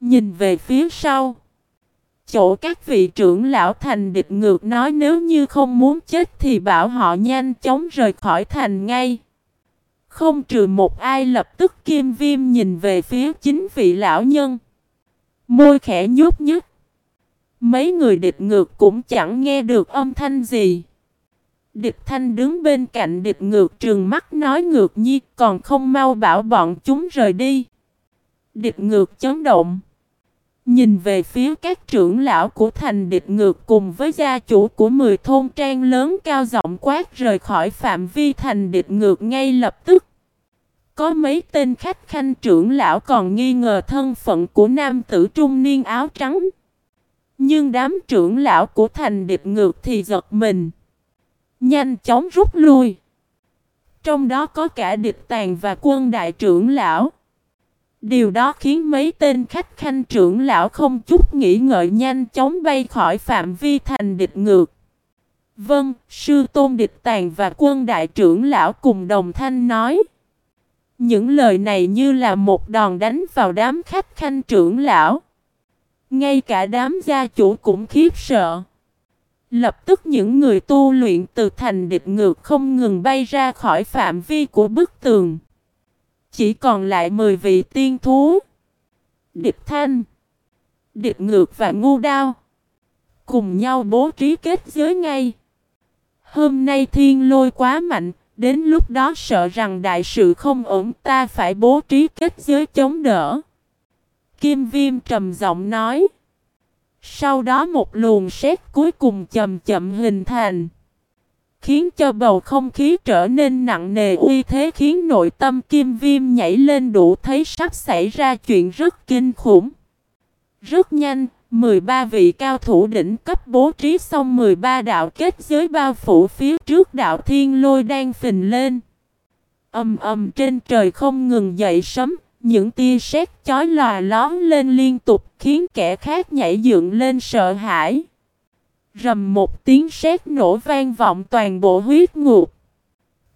Nhìn về phía sau. Chỗ các vị trưởng lão thành địch ngược nói nếu như không muốn chết thì bảo họ nhanh chóng rời khỏi thành ngay. Không trừ một ai lập tức kim viêm nhìn về phía chính vị lão nhân. Môi khẽ nhút nhút. Mấy người địch ngược cũng chẳng nghe được âm thanh gì. Địch thanh đứng bên cạnh địch ngược trường mắt nói ngược nhi, còn không mau bảo bọn chúng rời đi. Địch ngược chấn động. Nhìn về phía các trưởng lão của thành địch ngược cùng với gia chủ của 10 thôn trang lớn cao giọng quát rời khỏi phạm vi thành địch ngược ngay lập tức. Có mấy tên khách khanh trưởng lão còn nghi ngờ thân phận của nam tử trung niên áo trắng. Nhưng đám trưởng lão của thành địch ngược thì giật mình. Nhanh chóng rút lui. Trong đó có cả địch tàn và quân đại trưởng lão. Điều đó khiến mấy tên khách khanh trưởng lão không chút nghĩ ngợi nhanh chóng bay khỏi phạm vi thành địch ngược. Vâng, sư tôn địch tàn và quân đại trưởng lão cùng đồng thanh nói. Những lời này như là một đòn đánh vào đám khách khanh trưởng lão. Ngay cả đám gia chủ cũng khiếp sợ. Lập tức những người tu luyện từ thành địch ngược không ngừng bay ra khỏi phạm vi của bức tường. Chỉ còn lại 10 vị tiên thú. Địch thanh, địch ngược và ngu đao. Cùng nhau bố trí kết giới ngay. Hôm nay thiên lôi quá mạnh, đến lúc đó sợ rằng đại sự không ổn ta phải bố trí kết giới chống đỡ. Kim viêm trầm giọng nói. Sau đó một luồng sét cuối cùng chậm chậm hình thành. Khiến cho bầu không khí trở nên nặng nề uy thế khiến nội tâm kim viêm nhảy lên đủ thấy sắp xảy ra chuyện rất kinh khủng. Rất nhanh, 13 vị cao thủ đỉnh cấp bố trí xong 13 đạo kết giới bao phủ phía trước đạo thiên lôi đang phình lên. Âm ầm trên trời không ngừng dậy sấm, những tia sét chói lòa lón lên liên tục khiến kẻ khác nhảy dựng lên sợ hãi. Rầm một tiếng sét nổ vang vọng toàn bộ huyết ngục.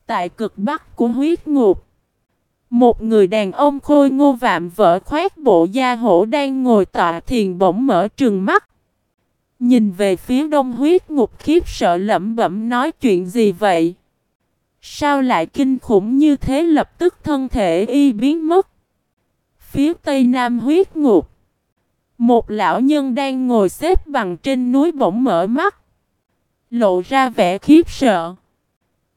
Tại cực bắc của huyết ngục, một người đàn ông khôi ngô vạm vỡ khoét bộ da hổ đang ngồi tọa thiền bỗng mở trừng mắt. Nhìn về phía đông huyết ngục khiếp sợ lẩm bẩm nói chuyện gì vậy? Sao lại kinh khủng như thế lập tức thân thể y biến mất? Phía tây nam huyết ngục. Một lão nhân đang ngồi xếp bằng trên núi bỗng mở mắt. Lộ ra vẻ khiếp sợ.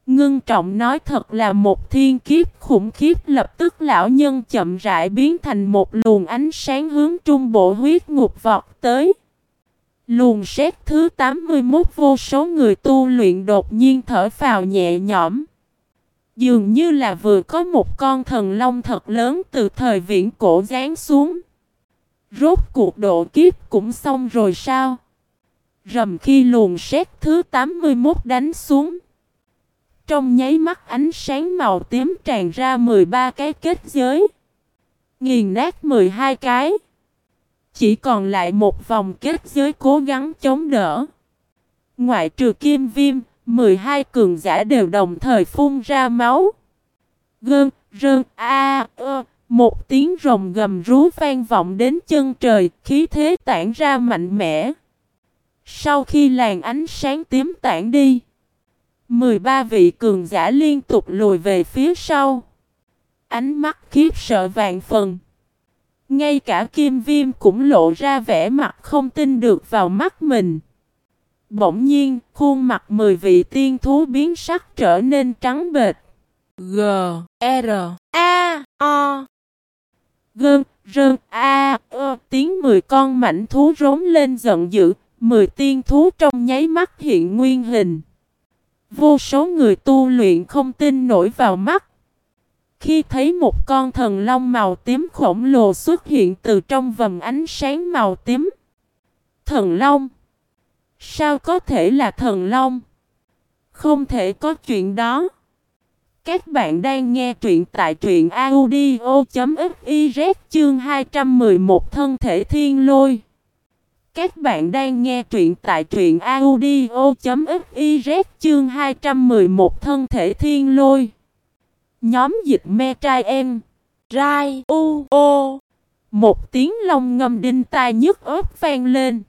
Ngưng trọng nói thật là một thiên kiếp, khủng khiếp lập tức lão nhân chậm rãi biến thành một luồng ánh sáng hướng trung bộ huyết ngục vọt tới. Luồng xét thứ 81 vô số người tu luyện đột nhiên thở phào nhẹ nhõm. Dường như là vừa có một con thần long thật lớn từ thời viễn cổ giáng xuống. Rốt cuộc độ kiếp cũng xong rồi sao? Rầm khi luồng xét thứ 81 đánh xuống. Trong nháy mắt ánh sáng màu tím tràn ra 13 cái kết giới. Nghiền nát 12 cái. Chỉ còn lại một vòng kết giới cố gắng chống đỡ. Ngoại trừ kim viêm, 12 cường giả đều đồng thời phun ra máu. Gơn, rơn, a, ơ, một tiếng rồng gầm rú vang vọng đến chân trời, khí thế tản ra mạnh mẽ. Sau khi làn ánh sáng tím tản đi, 13 vị cường giả liên tục lùi về phía sau. Ánh mắt khiếp sợ vạn phần. Ngay cả kim viêm cũng lộ ra vẻ mặt không tin được vào mắt mình. Bỗng nhiên, khuôn mặt 10 vị tiên thú biến sắc trở nên trắng bệch. G, R, A, O. Gơn, rơn, a, o tiếng 10 con mảnh thú rống lên giận dữ, 10 tiên thú trong nháy mắt hiện nguyên hình. Vô số người tu luyện không tin nổi vào mắt. Khi thấy một con thần long màu tím khổng lồ xuất hiện từ trong vầng ánh sáng màu tím. Thần long? Sao có thể là thần long? Không thể có chuyện đó. Các bạn đang nghe truyện tại truyện audio.fiz chương 211 thân thể thiên lôi. Các bạn đang nghe truyện tại truyện audio.fiz chương 211 thân thể thiên lôi. Nhóm dịch me trai em. Rai u ô. Một tiếng long ngâm đinh tai nhức ớt vang lên.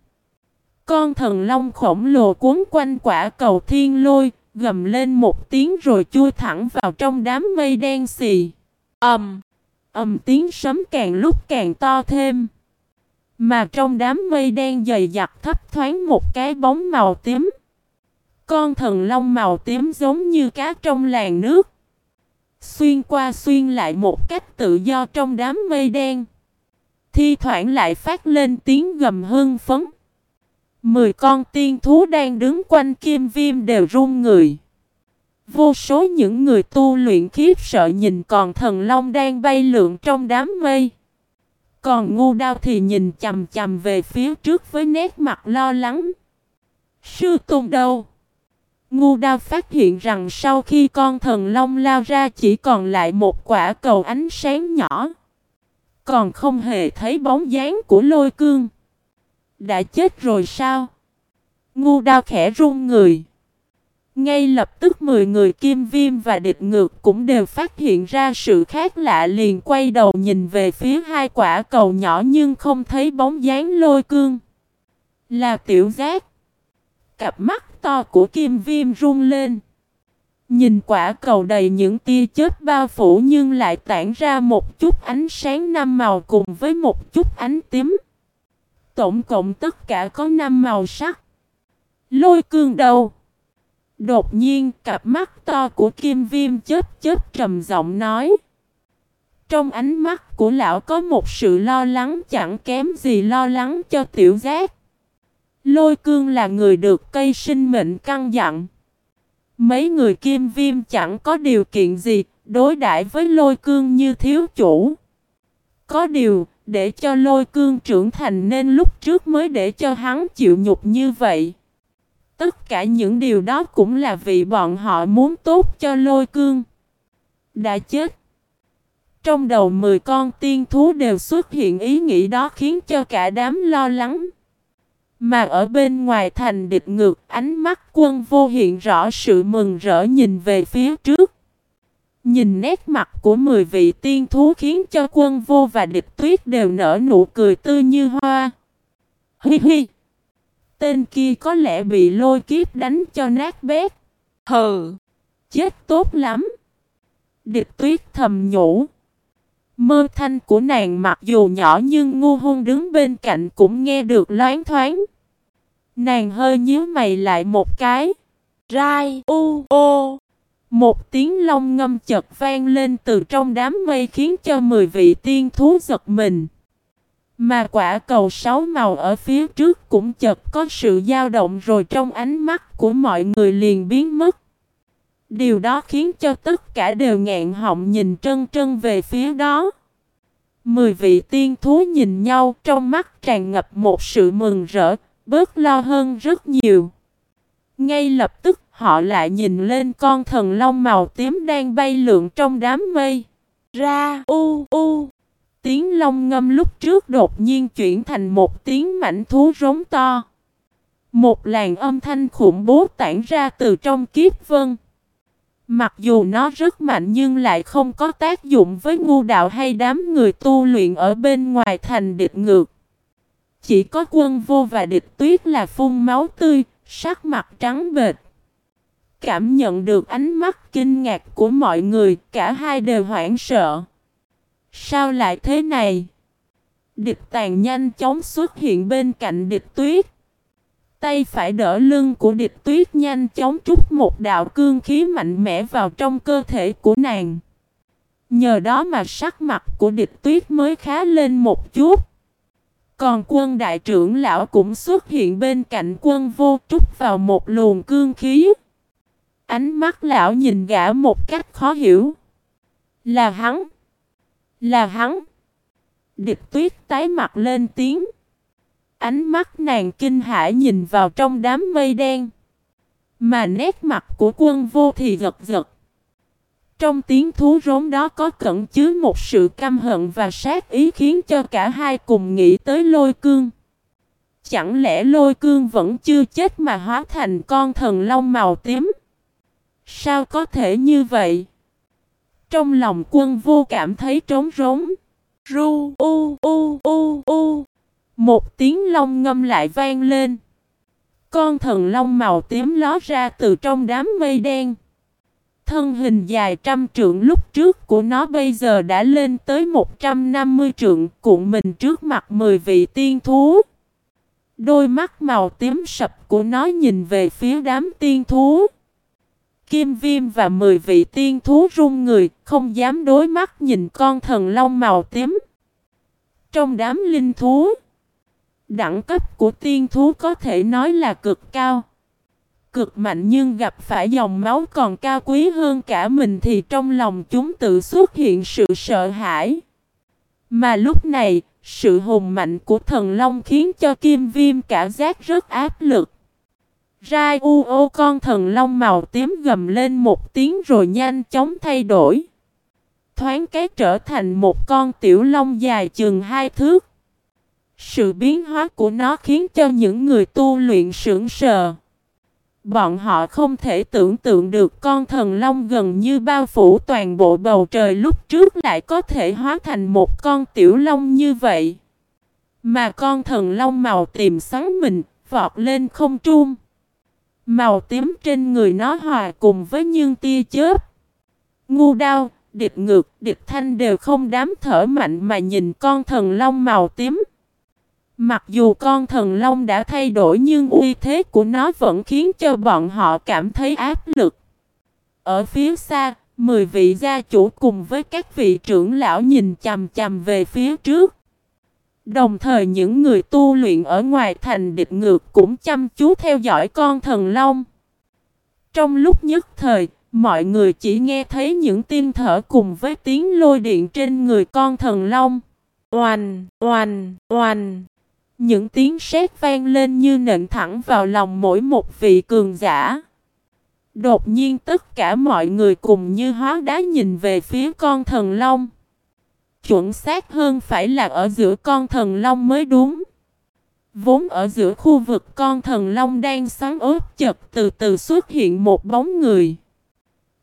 Con thần long khổng lồ cuốn quanh quả cầu thiên lôi, gầm lên một tiếng rồi chui thẳng vào trong đám mây đen xì. ầm, um, ầm tiếng sấm càng lúc càng to thêm. Mà trong đám mây đen dày dặt thấp thoáng một cái bóng màu tím. Con thần long màu tím giống như cá trong làn nước. Xuyên qua xuyên lại một cách tự do trong đám mây đen. Thi thoảng lại phát lên tiếng gầm hưng phấn. Mười con tiên thú đang đứng quanh kim viêm đều run người. Vô số những người tu luyện khiếp sợ nhìn còn thần long đang bay lượn trong đám mây. Còn ngu đao thì nhìn chầm chầm về phía trước với nét mặt lo lắng. Sư tôn đâu? Ngu đao phát hiện rằng sau khi con thần long lao ra chỉ còn lại một quả cầu ánh sáng nhỏ. Còn không hề thấy bóng dáng của lôi cương. Đã chết rồi sao? Ngu đao khẽ run người. Ngay lập tức 10 người kim viêm và địch ngược cũng đều phát hiện ra sự khác lạ liền quay đầu nhìn về phía hai quả cầu nhỏ nhưng không thấy bóng dáng lôi cương. Là tiểu giác. Cặp mắt to của kim viêm run lên. Nhìn quả cầu đầy những tia chớp bao phủ nhưng lại tản ra một chút ánh sáng năm màu cùng với một chút ánh tím. Tổng cộng tất cả có 5 màu sắc. Lôi cương đầu. Đột nhiên cặp mắt to của Kim Viêm chết chết trầm giọng nói. Trong ánh mắt của lão có một sự lo lắng chẳng kém gì lo lắng cho tiểu giác. Lôi cương là người được cây sinh mệnh căn dặn. Mấy người kim viêm chẳng có điều kiện gì đối đãi với lôi cương như thiếu chủ. Có điều, để cho lôi cương trưởng thành nên lúc trước mới để cho hắn chịu nhục như vậy. Tất cả những điều đó cũng là vì bọn họ muốn tốt cho lôi cương. Đã chết. Trong đầu 10 con tiên thú đều xuất hiện ý nghĩ đó khiến cho cả đám lo lắng. Mà ở bên ngoài thành địch ngược, ánh mắt quân vô hiện rõ sự mừng rỡ nhìn về phía trước. Nhìn nét mặt của 10 vị tiên thú khiến cho quân vô và địch tuyết đều nở nụ cười tươi như hoa. Hi hi! Tên kia có lẽ bị lôi kiếp đánh cho nát bét. Hừ! Chết tốt lắm! Địch tuyết thầm nhủ. Mơ thanh của nàng mặc dù nhỏ nhưng ngu hôn đứng bên cạnh cũng nghe được loáng thoáng. Nàng hơi nhíu mày lại một cái. Rai u ô. Một tiếng long ngâm chật vang lên từ trong đám mây khiến cho mười vị tiên thú giật mình. Mà quả cầu sáu màu ở phía trước cũng chợt có sự dao động rồi trong ánh mắt của mọi người liền biến mất. Điều đó khiến cho tất cả đều ngẹn họng nhìn trân trân về phía đó. Mười vị tiên thú nhìn nhau trong mắt tràn ngập một sự mừng rỡ, bớt lo hơn rất nhiều. Ngay lập tức họ lại nhìn lên con thần long màu tím đang bay lượn trong đám mây. Ra u u. Tiếng long ngâm lúc trước đột nhiên chuyển thành một tiếng mảnh thú rống to. Một làn âm thanh khủng bố tản ra từ trong kiếp vân. Mặc dù nó rất mạnh nhưng lại không có tác dụng với ngu đạo hay đám người tu luyện ở bên ngoài thành địch ngược. Chỉ có quân vô và địch tuyết là phun máu tươi, sắc mặt trắng bệch. Cảm nhận được ánh mắt kinh ngạc của mọi người, cả hai đều hoảng sợ. Sao lại thế này? Địch tàn nhanh chóng xuất hiện bên cạnh địch tuyết. Tay phải đỡ lưng của địch tuyết nhanh chóng trút một đạo cương khí mạnh mẽ vào trong cơ thể của nàng. Nhờ đó mà sắc mặt của địch tuyết mới khá lên một chút. Còn quân đại trưởng lão cũng xuất hiện bên cạnh quân vô trúc vào một luồng cương khí. Ánh mắt lão nhìn gã một cách khó hiểu. Là hắn. Là hắn. Địch tuyết tái mặt lên tiếng. Ánh mắt nàng kinh hãi nhìn vào trong đám mây đen. Mà nét mặt của quân vô thì gật gật. Trong tiếng thú rống đó có cẩn chứa một sự căm hận và sát ý khiến cho cả hai cùng nghĩ tới lôi cương. Chẳng lẽ lôi cương vẫn chưa chết mà hóa thành con thần long màu tím? Sao có thể như vậy? Trong lòng quân vô cảm thấy trống rống. Ru, u u u u. Một tiếng long ngâm lại vang lên. Con thần long màu tím ló ra từ trong đám mây đen. Thân hình dài trăm trượng lúc trước của nó bây giờ đã lên tới 150 trượng, cuộn mình trước mặt 10 vị tiên thú. Đôi mắt màu tím sập của nó nhìn về phía đám tiên thú. Kim viêm và 10 vị tiên thú run người, không dám đối mắt nhìn con thần long màu tím. Trong đám linh thú, đẳng cấp của tiên thú có thể nói là cực cao cực mạnh nhưng gặp phải dòng máu còn cao quý hơn cả mình thì trong lòng chúng tự xuất hiện sự sợ hãi. Mà lúc này, sự hùng mạnh của thần long khiến cho kim viêm cảm giác rất áp lực. Rai u ô con thần long màu tím gầm lên một tiếng rồi nhanh chóng thay đổi. Thoáng cái trở thành một con tiểu long dài chừng hai thước. Sự biến hóa của nó khiến cho những người tu luyện sững sờ. Bọn họ không thể tưởng tượng được con thần long gần như bao phủ toàn bộ bầu trời lúc trước lại có thể hóa thành một con tiểu long như vậy. Mà con thần long màu tìm sáng mình, vọt lên không trung. Màu tím trên người nó hòa cùng với những tia chớp. Ngu đao, địch ngược, địch thanh đều không dám thở mạnh mà nhìn con thần long màu tím. Mặc dù con thần long đã thay đổi nhưng uy thế của nó vẫn khiến cho bọn họ cảm thấy áp lực. Ở phía xa, Mười vị gia chủ cùng với các vị trưởng lão nhìn chầm chầm về phía trước. Đồng thời những người tu luyện ở ngoài thành địch ngược cũng chăm chú theo dõi con thần long. Trong lúc nhất thời, mọi người chỉ nghe thấy những tiếng thở cùng với tiếng lôi điện trên người con thần long. Oanh, oanh, oanh. Những tiếng sét vang lên như nện thẳng vào lòng mỗi một vị cường giả. Đột nhiên tất cả mọi người cùng như hóa đá nhìn về phía con thần long. Chuẩn xác hơn phải là ở giữa con thần long mới đúng. Vốn ở giữa khu vực con thần long đang xoắn ốp chật từ từ xuất hiện một bóng người.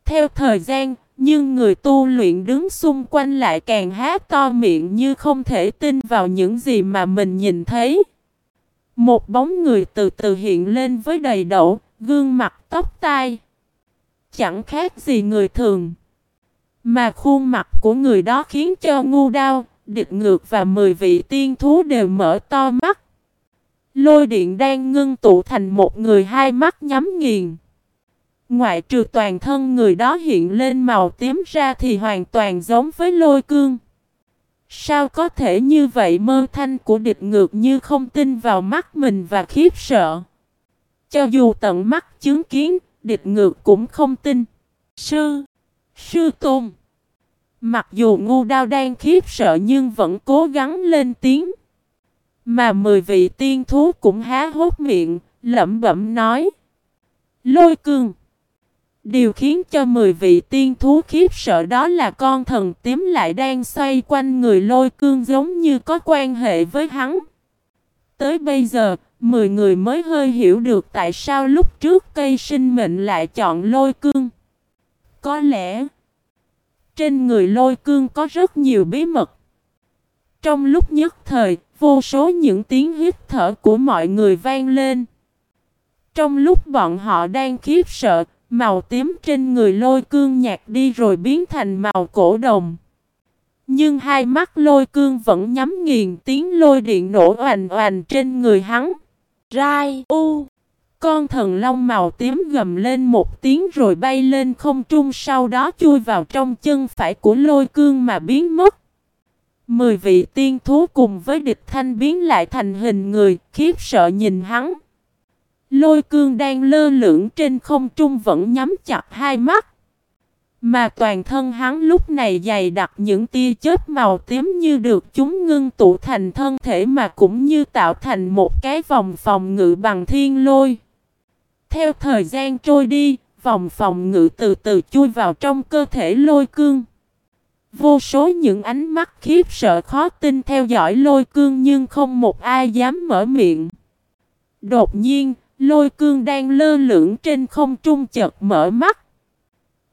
Theo thời gian, nhưng người tu luyện đứng xung quanh lại càng há to miệng như không thể tin vào những gì mà mình nhìn thấy. Một bóng người từ từ hiện lên với đầy đậu, gương mặt tóc tai. Chẳng khác gì người thường. Mà khuôn mặt của người đó khiến cho ngu đao, địch ngược và mười vị tiên thú đều mở to mắt. Lôi điện đang ngưng tụ thành một người hai mắt nhắm nghiền. Ngoại trừ toàn thân người đó hiện lên màu tím ra thì hoàn toàn giống với lôi cương. Sao có thể như vậy mơ thanh của địch ngược như không tin vào mắt mình và khiếp sợ. Cho dù tận mắt chứng kiến, địch ngược cũng không tin. Sư, sư tôn. Mặc dù ngu đao đang khiếp sợ nhưng vẫn cố gắng lên tiếng. Mà mười vị tiên thú cũng há hốt miệng, lẩm bẩm nói. Lôi cương. Điều khiến cho mười vị tiên thú khiếp sợ đó là con thần tím lại đang xoay quanh người lôi cương giống như có quan hệ với hắn. Tới bây giờ, mười người mới hơi hiểu được tại sao lúc trước cây sinh mệnh lại chọn lôi cương. Có lẽ, trên người lôi cương có rất nhiều bí mật. Trong lúc nhất thời, vô số những tiếng hít thở của mọi người vang lên. Trong lúc bọn họ đang khiếp sợ, Màu tím trên người lôi cương nhạt đi rồi biến thành màu cổ đồng. Nhưng hai mắt lôi cương vẫn nhắm nghiền tiếng lôi điện nổ oành oành trên người hắn. Rai u. Con thần long màu tím gầm lên một tiếng rồi bay lên không trung sau đó chui vào trong chân phải của lôi cương mà biến mất. Mười vị tiên thú cùng với địch thanh biến lại thành hình người, khiếp sợ nhìn hắn. Lôi cương đang lơ lửng trên không trung vẫn nhắm chặt hai mắt. Mà toàn thân hắn lúc này dày đặc những tia chớp màu tím như được chúng ngưng tụ thành thân thể mà cũng như tạo thành một cái vòng phòng ngự bằng thiên lôi. Theo thời gian trôi đi, vòng phòng ngự từ từ chui vào trong cơ thể lôi cương. Vô số những ánh mắt khiếp sợ khó tin theo dõi lôi cương nhưng không một ai dám mở miệng. Đột nhiên, Lôi cương đang lơ lửng trên không trung chợt mở mắt.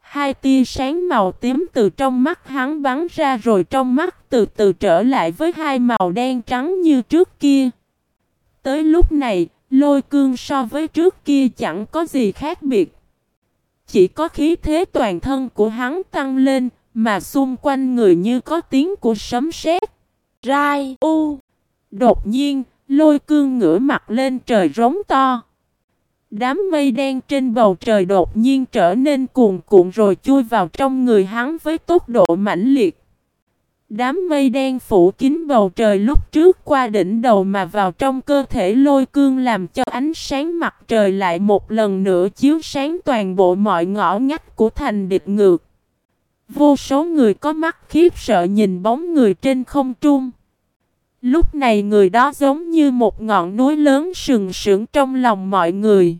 Hai tia sáng màu tím từ trong mắt hắn bắn ra rồi trong mắt từ từ trở lại với hai màu đen trắng như trước kia. Tới lúc này, lôi cương so với trước kia chẳng có gì khác biệt. Chỉ có khí thế toàn thân của hắn tăng lên, mà xung quanh người như có tiếng của sấm sét. Rai u. Đột nhiên, lôi cương ngửa mặt lên trời rống to. Đám mây đen trên bầu trời đột nhiên trở nên cuồn cuộn rồi chui vào trong người hắn với tốc độ mãnh liệt. Đám mây đen phủ kín bầu trời lúc trước qua đỉnh đầu mà vào trong cơ thể lôi cương làm cho ánh sáng mặt trời lại một lần nữa chiếu sáng toàn bộ mọi ngõ ngách của thành địch ngược. Vô số người có mắt khiếp sợ nhìn bóng người trên không trung. Lúc này người đó giống như một ngọn núi lớn sừng sững trong lòng mọi người.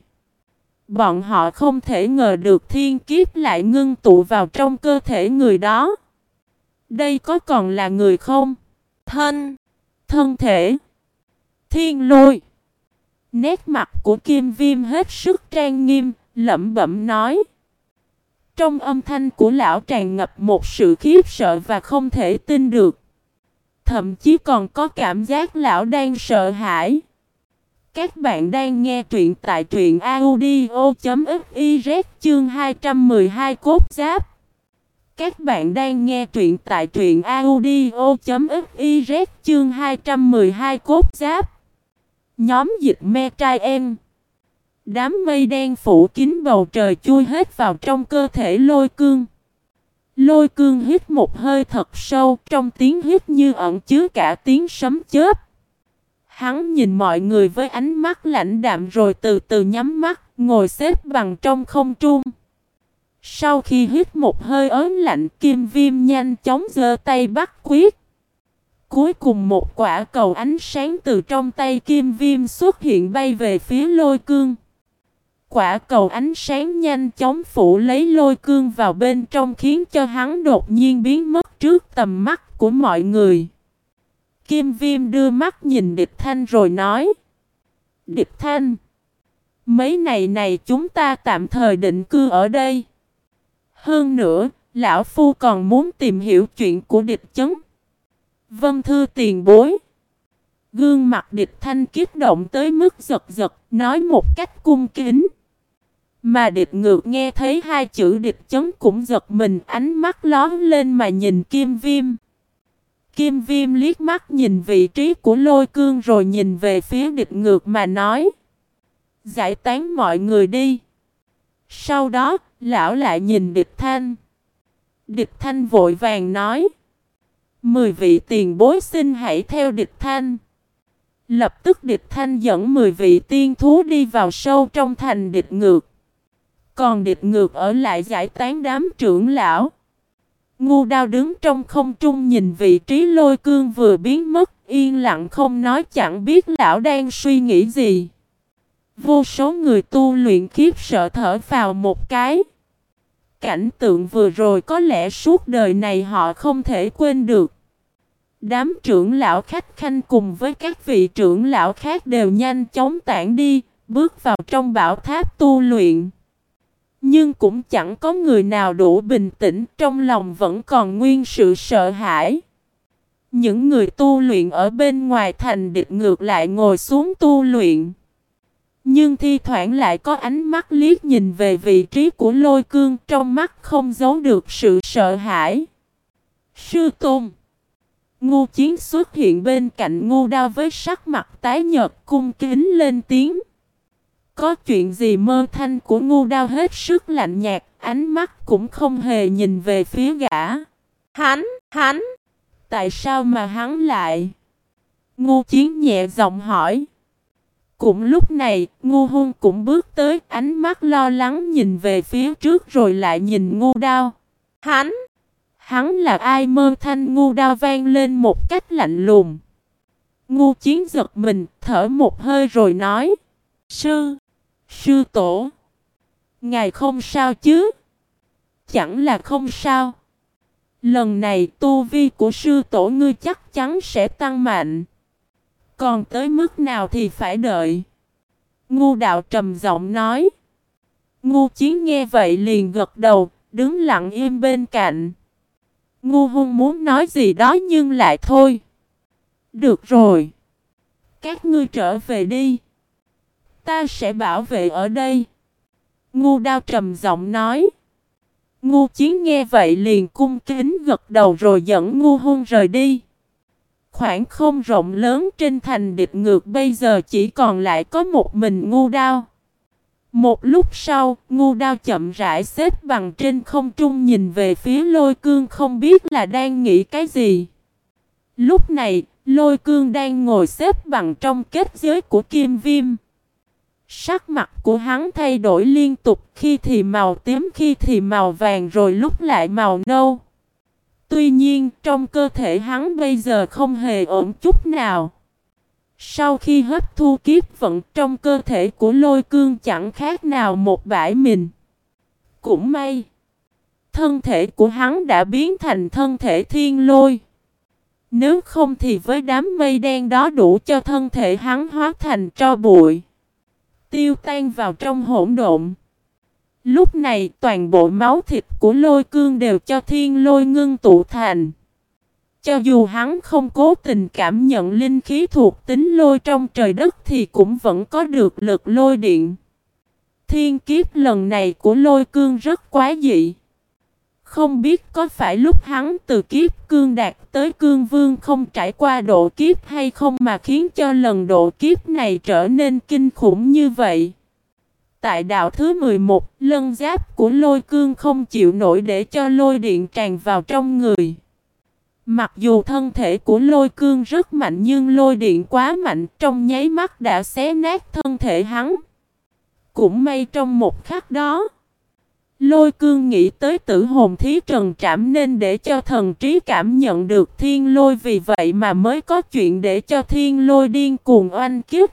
Bọn họ không thể ngờ được thiên kiếp lại ngưng tụ vào trong cơ thể người đó. Đây có còn là người không? Thân, thân thể, thiên lôi. Nét mặt của Kim Viêm hết sức trang nghiêm, lẩm bẩm nói. Trong âm thanh của lão tràn ngập một sự khiếp sợ và không thể tin được thậm chí còn có cảm giác lão đang sợ hãi. Các bạn đang nghe truyện tại truyện audio.fiz chương 212 cốt giáp. Các bạn đang nghe truyện tại truyện audio.fiz chương 212 cốt giáp. Nhóm dịch me trai em. Đám mây đen phủ kín bầu trời chui hết vào trong cơ thể lôi cương. Lôi cương hít một hơi thật sâu, trong tiếng hít như ẩn chứa cả tiếng sấm chớp. Hắn nhìn mọi người với ánh mắt lạnh đạm rồi từ từ nhắm mắt, ngồi xếp bằng trong không trung. Sau khi hít một hơi ớn lạnh, kim viêm nhanh chóng giơ tay bắt quyết. Cuối cùng một quả cầu ánh sáng từ trong tay kim viêm xuất hiện bay về phía lôi cương. Quả cầu ánh sáng nhanh chóng phủ lấy lôi cương vào bên trong khiến cho hắn đột nhiên biến mất trước tầm mắt của mọi người. Kim viêm đưa mắt nhìn địch thanh rồi nói. Địch thanh. Mấy ngày này chúng ta tạm thời định cư ở đây. Hơn nữa, lão phu còn muốn tìm hiểu chuyện của địch chấn. Vân thư tiền bối. Gương mặt địch thanh kích động tới mức giật giật, nói một cách cung kính. Mà địch ngược nghe thấy hai chữ địch chấn cũng giật mình ánh mắt lón lên mà nhìn kim viêm. Kim viêm liếc mắt nhìn vị trí của lôi cương rồi nhìn về phía địch ngược mà nói. Giải tán mọi người đi. Sau đó, lão lại nhìn địch thanh. Địch thanh vội vàng nói. Mười vị tiền bối xin hãy theo địch thanh. Lập tức địch thanh dẫn mười vị tiên thú đi vào sâu trong thành địch ngược. Còn địch ngược ở lại giải tán đám trưởng lão. Ngu đao đứng trong không trung nhìn vị trí lôi cương vừa biến mất, yên lặng không nói chẳng biết lão đang suy nghĩ gì. Vô số người tu luyện khiếp sợ thở vào một cái. Cảnh tượng vừa rồi có lẽ suốt đời này họ không thể quên được. Đám trưởng lão khách khanh cùng với các vị trưởng lão khác đều nhanh chóng tản đi, bước vào trong bảo tháp tu luyện. Nhưng cũng chẳng có người nào đủ bình tĩnh, trong lòng vẫn còn nguyên sự sợ hãi. Những người tu luyện ở bên ngoài thành địch ngược lại ngồi xuống tu luyện. Nhưng thi thoảng lại có ánh mắt liếc nhìn về vị trí của lôi cương trong mắt không giấu được sự sợ hãi. Sư Tôn Ngu chiến xuất hiện bên cạnh ngu đao với sắc mặt tái nhợt cung kính lên tiếng. Có chuyện gì mơ thanh của ngu đao hết sức lạnh nhạt, ánh mắt cũng không hề nhìn về phía gã. Hắn, hắn, tại sao mà hắn lại? Ngu chiến nhẹ giọng hỏi. Cũng lúc này, ngu hôn cũng bước tới, ánh mắt lo lắng nhìn về phía trước rồi lại nhìn ngu đao. Hắn, hắn là ai mơ thanh ngu đao vang lên một cách lạnh lùng. Ngu chiến giật mình, thở một hơi rồi nói. Sư, sư tổ, ngài không sao chứ? Chẳng là không sao. Lần này tu vi của sư tổ ngươi chắc chắn sẽ tăng mạnh. Còn tới mức nào thì phải đợi. Ngu đạo trầm giọng nói. Ngu chiến nghe vậy liền gật đầu, đứng lặng im bên cạnh. Ngu hung muốn nói gì đó nhưng lại thôi. Được rồi. Các ngươi trở về đi. Ta sẽ bảo vệ ở đây. Ngu đao trầm giọng nói. Ngu chiến nghe vậy liền cung kính gật đầu rồi dẫn ngu hung rời đi. Khoảng không rộng lớn trên thành địch ngược bây giờ chỉ còn lại có một mình ngu đao. Một lúc sau, ngu đao chậm rãi xếp bằng trên không trung nhìn về phía lôi cương không biết là đang nghĩ cái gì. Lúc này, lôi cương đang ngồi xếp bằng trong kết giới của kim viêm. Sắc mặt của hắn thay đổi liên tục khi thì màu tím khi thì màu vàng rồi lúc lại màu nâu. Tuy nhiên, trong cơ thể hắn bây giờ không hề ổn chút nào. Sau khi hấp thu kiếp vận trong cơ thể của lôi cương chẳng khác nào một bãi mình. Cũng may, thân thể của hắn đã biến thành thân thể thiên lôi. Nếu không thì với đám mây đen đó đủ cho thân thể hắn hóa thành tro bụi. Tiêu tan vào trong hỗn độn. Lúc này toàn bộ máu thịt của lôi cương đều cho thiên lôi ngưng tụ thành. Cho dù hắn không cố tình cảm nhận linh khí thuộc tính lôi trong trời đất thì cũng vẫn có được lực lôi điện. Thiên kiếp lần này của lôi cương rất quá dị. Không biết có phải lúc hắn từ kiếp cương đạt tới cương vương không trải qua độ kiếp hay không mà khiến cho lần độ kiếp này trở nên kinh khủng như vậy. Tại đạo thứ 11, lân giáp của lôi cương không chịu nổi để cho lôi điện tràn vào trong người. Mặc dù thân thể của lôi cương rất mạnh nhưng lôi điện quá mạnh trong nháy mắt đã xé nát thân thể hắn. Cũng may trong một khắc đó. Lôi cương nghĩ tới tử hồn thí trần trảm nên để cho thần trí cảm nhận được thiên lôi vì vậy mà mới có chuyện để cho thiên lôi điên cuồng oanh kiếp.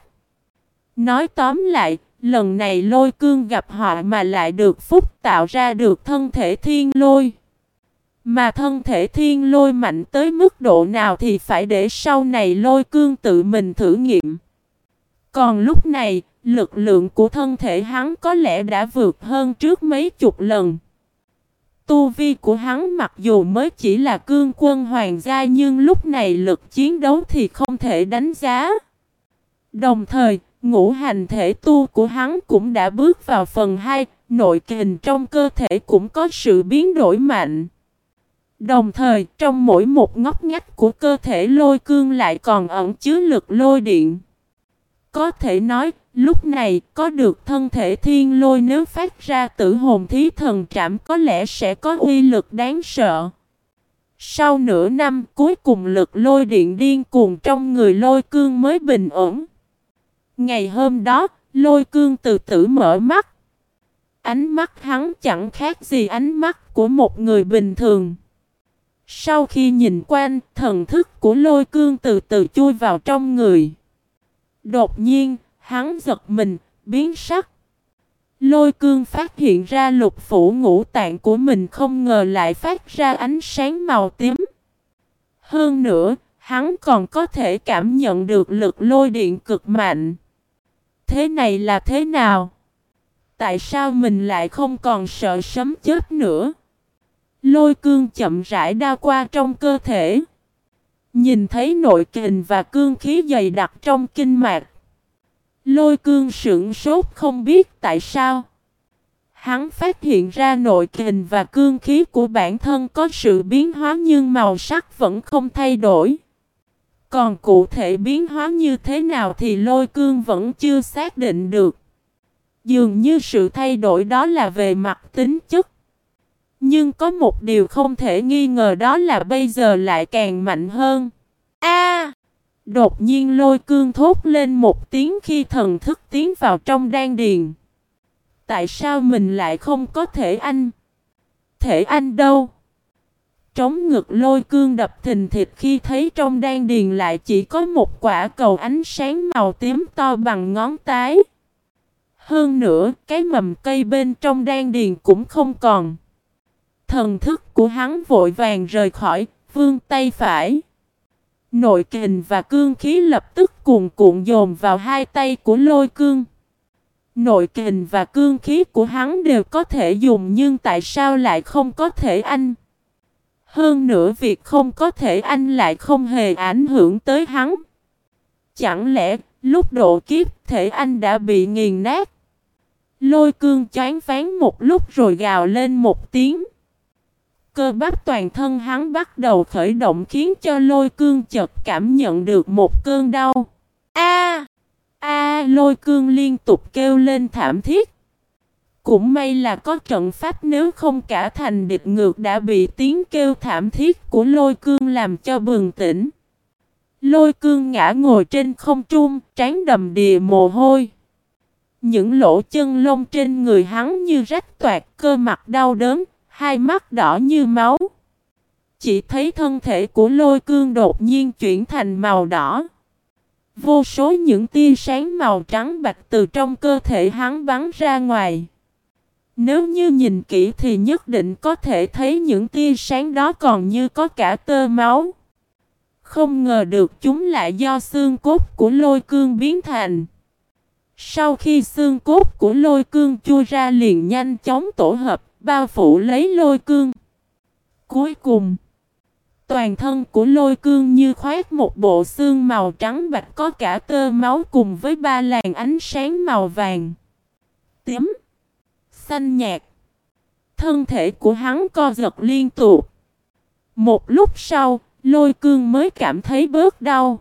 Nói tóm lại, lần này lôi cương gặp họ mà lại được phúc tạo ra được thân thể thiên lôi. Mà thân thể thiên lôi mạnh tới mức độ nào thì phải để sau này lôi cương tự mình thử nghiệm. Còn lúc này, lực lượng của thân thể hắn có lẽ đã vượt hơn trước mấy chục lần. Tu vi của hắn mặc dù mới chỉ là cương quân hoàng gia nhưng lúc này lực chiến đấu thì không thể đánh giá. Đồng thời, ngũ hành thể tu của hắn cũng đã bước vào phần 2, nội kình trong cơ thể cũng có sự biến đổi mạnh. Đồng thời, trong mỗi một ngóc ngách của cơ thể lôi cương lại còn ẩn chứa lực lôi điện. Có thể nói, lúc này có được thân thể thiên lôi nếu phát ra tử hồn thí thần trảm có lẽ sẽ có uy lực đáng sợ. Sau nửa năm cuối cùng lực lôi điện điên cuồng trong người lôi cương mới bình ổn. Ngày hôm đó, lôi cương từ tử mở mắt. Ánh mắt hắn chẳng khác gì ánh mắt của một người bình thường. Sau khi nhìn quanh, thần thức của lôi cương từ từ chui vào trong người. Đột nhiên, hắn giật mình, biến sắc. Lôi cương phát hiện ra lục phủ ngũ tạng của mình không ngờ lại phát ra ánh sáng màu tím. Hơn nữa, hắn còn có thể cảm nhận được lực lôi điện cực mạnh. Thế này là thế nào? Tại sao mình lại không còn sợ sấm chết nữa? Lôi cương chậm rãi đa qua trong cơ thể. Nhìn thấy nội kình và cương khí dày đặc trong kinh mạch. Lôi cương sững sốt không biết tại sao. Hắn phát hiện ra nội kình và cương khí của bản thân có sự biến hóa nhưng màu sắc vẫn không thay đổi. Còn cụ thể biến hóa như thế nào thì lôi cương vẫn chưa xác định được. Dường như sự thay đổi đó là về mặt tính chất. Nhưng có một điều không thể nghi ngờ đó là bây giờ lại càng mạnh hơn. A! đột nhiên lôi cương thốt lên một tiếng khi thần thức tiến vào trong đan điền. Tại sao mình lại không có thể anh? Thể anh đâu? Trống ngực lôi cương đập thình thịt khi thấy trong đan điền lại chỉ có một quả cầu ánh sáng màu tím to bằng ngón tay. Hơn nữa, cái mầm cây bên trong đan điền cũng không còn. Thần thức của hắn vội vàng rời khỏi, vương tay phải. Nội kình và cương khí lập tức cuồn cuộn dồn vào hai tay của lôi cương. Nội kình và cương khí của hắn đều có thể dùng nhưng tại sao lại không có thể anh? Hơn nữa việc không có thể anh lại không hề ảnh hưởng tới hắn. Chẳng lẽ lúc độ kiếp thể anh đã bị nghiền nát? Lôi cương chán phán một lúc rồi gào lên một tiếng. Cơ bắp toàn thân hắn bắt đầu khởi động khiến cho lôi cương chợt cảm nhận được một cơn đau. A! A! lôi cương liên tục kêu lên thảm thiết. Cũng may là có trận pháp nếu không cả thành địch ngược đã bị tiếng kêu thảm thiết của lôi cương làm cho bừng tỉnh. Lôi cương ngã ngồi trên không trung, trán đầm đìa mồ hôi. Những lỗ chân lông trên người hắn như rách toạc cơ mặt đau đớn, hai mắt đỏ như máu. Chỉ thấy thân thể của lôi cương đột nhiên chuyển thành màu đỏ. Vô số những tia sáng màu trắng bạch từ trong cơ thể hắn bắn ra ngoài. Nếu như nhìn kỹ thì nhất định có thể thấy những tia sáng đó còn như có cả tơ máu. Không ngờ được chúng lại do xương cốt của lôi cương biến thành. Sau khi xương cốt của lôi cương chui ra liền nhanh chóng tổ hợp bao phủ lấy lôi cương. Cuối cùng, toàn thân của lôi cương như khoét một bộ xương màu trắng bạch có cả tơ máu cùng với ba làn ánh sáng màu vàng, tím, xanh nhạt. Thân thể của hắn co giật liên tục. Một lúc sau, lôi cương mới cảm thấy bớt đau.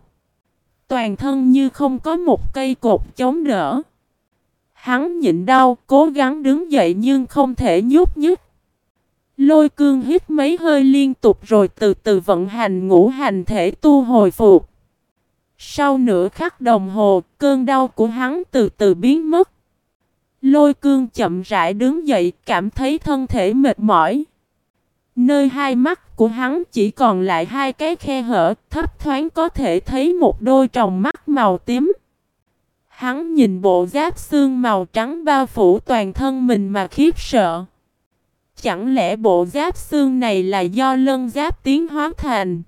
Toàn thân như không có một cây cột chống đỡ. Hắn nhịn đau, cố gắng đứng dậy nhưng không thể nhúc nhích. Lôi cương hít mấy hơi liên tục rồi từ từ vận hành ngũ hành thể tu hồi phục. Sau nửa khắc đồng hồ, cơn đau của hắn từ từ biến mất. Lôi cương chậm rãi đứng dậy, cảm thấy thân thể mệt mỏi. Nơi hai mắt của hắn chỉ còn lại hai cái khe hở, thấp thoáng có thể thấy một đôi tròng mắt màu tím. Hắn nhìn bộ giáp xương màu trắng bao phủ toàn thân mình mà khiếp sợ. Chẳng lẽ bộ giáp xương này là do lân giáp tiến hóa thành?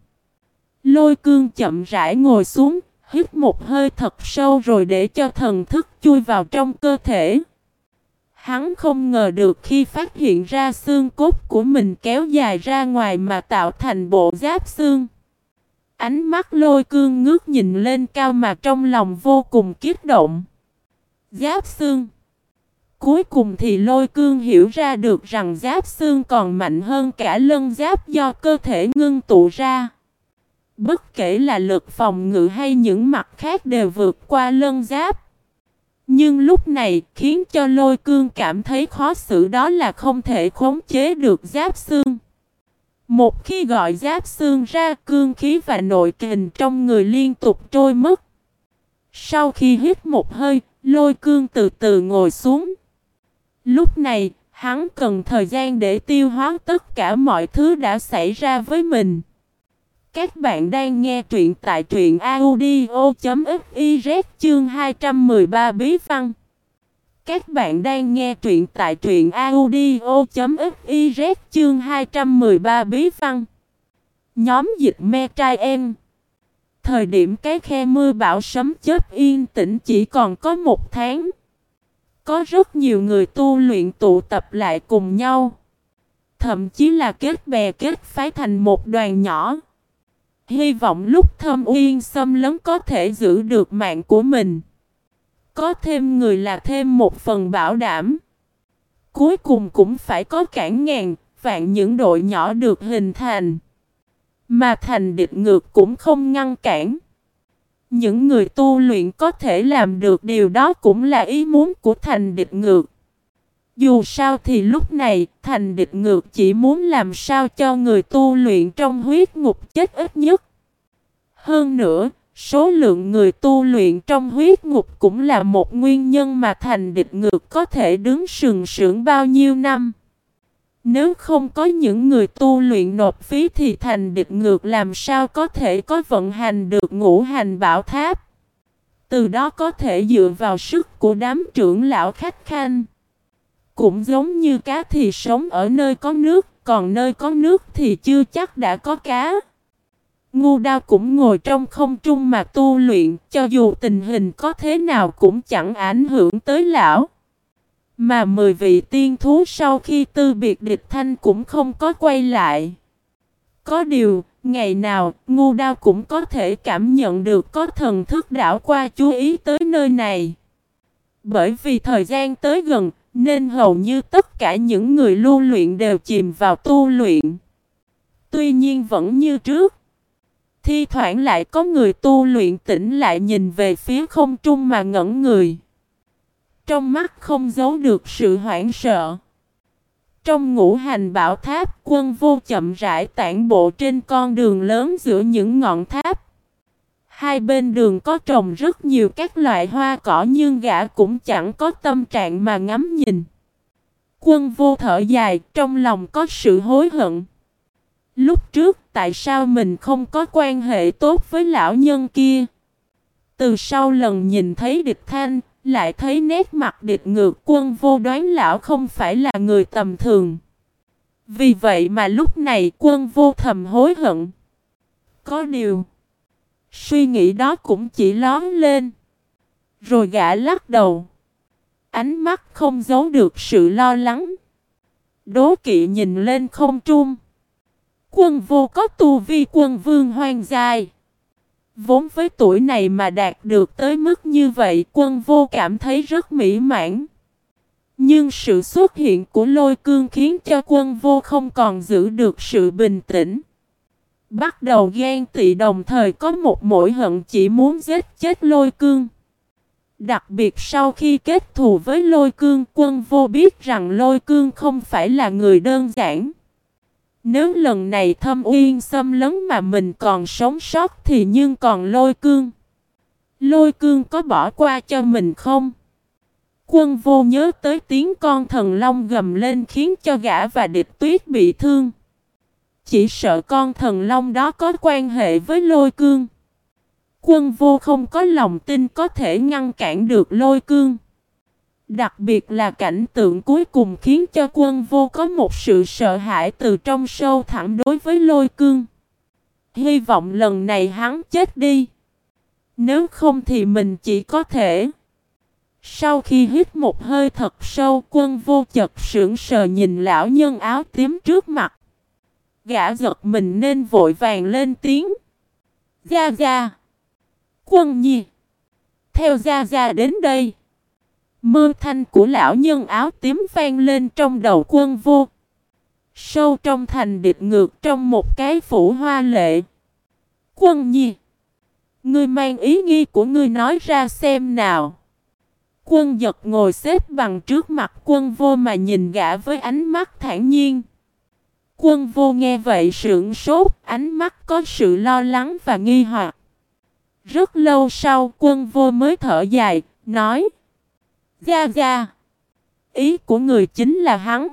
Lôi cương chậm rãi ngồi xuống, hít một hơi thật sâu rồi để cho thần thức chui vào trong cơ thể. Hắn không ngờ được khi phát hiện ra xương cốt của mình kéo dài ra ngoài mà tạo thành bộ giáp xương. Ánh mắt lôi cương ngước nhìn lên cao mà trong lòng vô cùng kiếp động. Giáp xương Cuối cùng thì lôi cương hiểu ra được rằng giáp xương còn mạnh hơn cả lân giáp do cơ thể ngưng tụ ra. Bất kể là lực phòng ngự hay những mặt khác đều vượt qua lân giáp. Nhưng lúc này khiến cho lôi cương cảm thấy khó xử đó là không thể khống chế được giáp xương. Một khi gọi giáp xương ra cương khí và nội kình trong người liên tục trôi mất. Sau khi hít một hơi, lôi cương từ từ ngồi xuống. Lúc này, hắn cần thời gian để tiêu hóa tất cả mọi thứ đã xảy ra với mình. Các bạn đang nghe truyện tại truyện audio.fiz chương 213 bí văn. Các bạn đang nghe truyện tại truyện audio.fiz chương 213 bí văn. Nhóm dịch me trai em. Thời điểm cái khe mưa bão sấm chớp yên tĩnh chỉ còn có một tháng. Có rất nhiều người tu luyện tụ tập lại cùng nhau. Thậm chí là kết bè kết phái thành một đoàn nhỏ. Hy vọng lúc thâm uyên xâm lấn có thể giữ được mạng của mình. Có thêm người là thêm một phần bảo đảm. Cuối cùng cũng phải có cản ngàn, vạn những đội nhỏ được hình thành. Mà thành địch ngược cũng không ngăn cản. Những người tu luyện có thể làm được điều đó cũng là ý muốn của thành địch ngược. Dù sao thì lúc này, thành địch ngược chỉ muốn làm sao cho người tu luyện trong huyết ngục chết ít nhất. Hơn nữa, số lượng người tu luyện trong huyết ngục cũng là một nguyên nhân mà thành địch ngược có thể đứng sừng sững bao nhiêu năm. Nếu không có những người tu luyện nộp phí thì thành địch ngược làm sao có thể có vận hành được ngũ hành bảo tháp. Từ đó có thể dựa vào sức của đám trưởng lão khách khanh. Cũng giống như cá thì sống ở nơi có nước, còn nơi có nước thì chưa chắc đã có cá. Ngu đao cũng ngồi trong không trung mà tu luyện, cho dù tình hình có thế nào cũng chẳng ảnh hưởng tới lão. Mà mười vị tiên thú sau khi tư biệt địch thanh cũng không có quay lại. Có điều, ngày nào, ngu đao cũng có thể cảm nhận được có thần thức đảo qua chú ý tới nơi này. Bởi vì thời gian tới gần, nên hầu như tất cả những người lưu luyện đều chìm vào tu luyện. Tuy nhiên vẫn như trước. Thi thoảng lại có người tu luyện tỉnh lại nhìn về phía không trung mà ngẩn người. Trong mắt không giấu được sự hoảng sợ. Trong ngũ hành bảo tháp, quân vô chậm rãi tản bộ trên con đường lớn giữa những ngọn tháp. Hai bên đường có trồng rất nhiều các loại hoa cỏ nhưng gã cũng chẳng có tâm trạng mà ngắm nhìn. Quân vô thở dài, trong lòng có sự hối hận. Lúc trước tại sao mình không có quan hệ tốt với lão nhân kia? Từ sau lần nhìn thấy địch thanh, lại thấy nét mặt địch ngược quân vô đoán lão không phải là người tầm thường. Vì vậy mà lúc này quân vô thầm hối hận. Có điều, suy nghĩ đó cũng chỉ lón lên. Rồi gã lắc đầu. Ánh mắt không giấu được sự lo lắng. Đố kỵ nhìn lên không trung. Quân vô có tu vi quân vương hoang dài. Vốn với tuổi này mà đạt được tới mức như vậy, quân vô cảm thấy rất mỹ mãn. Nhưng sự xuất hiện của lôi cương khiến cho quân vô không còn giữ được sự bình tĩnh. Bắt đầu ghen tị đồng thời có một mỗi hận chỉ muốn giết chết lôi cương. Đặc biệt sau khi kết thù với lôi cương, quân vô biết rằng lôi cương không phải là người đơn giản. Nếu lần này thâm uyên xâm lấn mà mình còn sống sót thì nhưng còn lôi cương. Lôi cương có bỏ qua cho mình không? Quân vô nhớ tới tiếng con thần long gầm lên khiến cho gã và địch tuyết bị thương. Chỉ sợ con thần long đó có quan hệ với lôi cương. Quân vô không có lòng tin có thể ngăn cản được lôi cương. Đặc biệt là cảnh tượng cuối cùng khiến cho quân vô có một sự sợ hãi từ trong sâu thẳm đối với lôi cương. Hy vọng lần này hắn chết đi. Nếu không thì mình chỉ có thể. Sau khi hít một hơi thật sâu, quân vô chật sững sờ nhìn lão nhân áo tím trước mặt. Gã giật mình nên vội vàng lên tiếng. Gia Gia. Quân nhi. Theo Gia Gia đến đây. Mơ thanh của lão nhân áo tím vang lên trong đầu quân vô. Sâu trong thành địch ngược trong một cái phủ hoa lệ. Quân nhi. Ngươi mang ý nghi của ngươi nói ra xem nào. Quân giật ngồi xếp bằng trước mặt quân vô mà nhìn gã với ánh mắt thản nhiên. Quân vô nghe vậy sững sốt, ánh mắt có sự lo lắng và nghi hoặc. Rất lâu sau quân vô mới thở dài, nói Gia Gia Ý của người chính là hắn.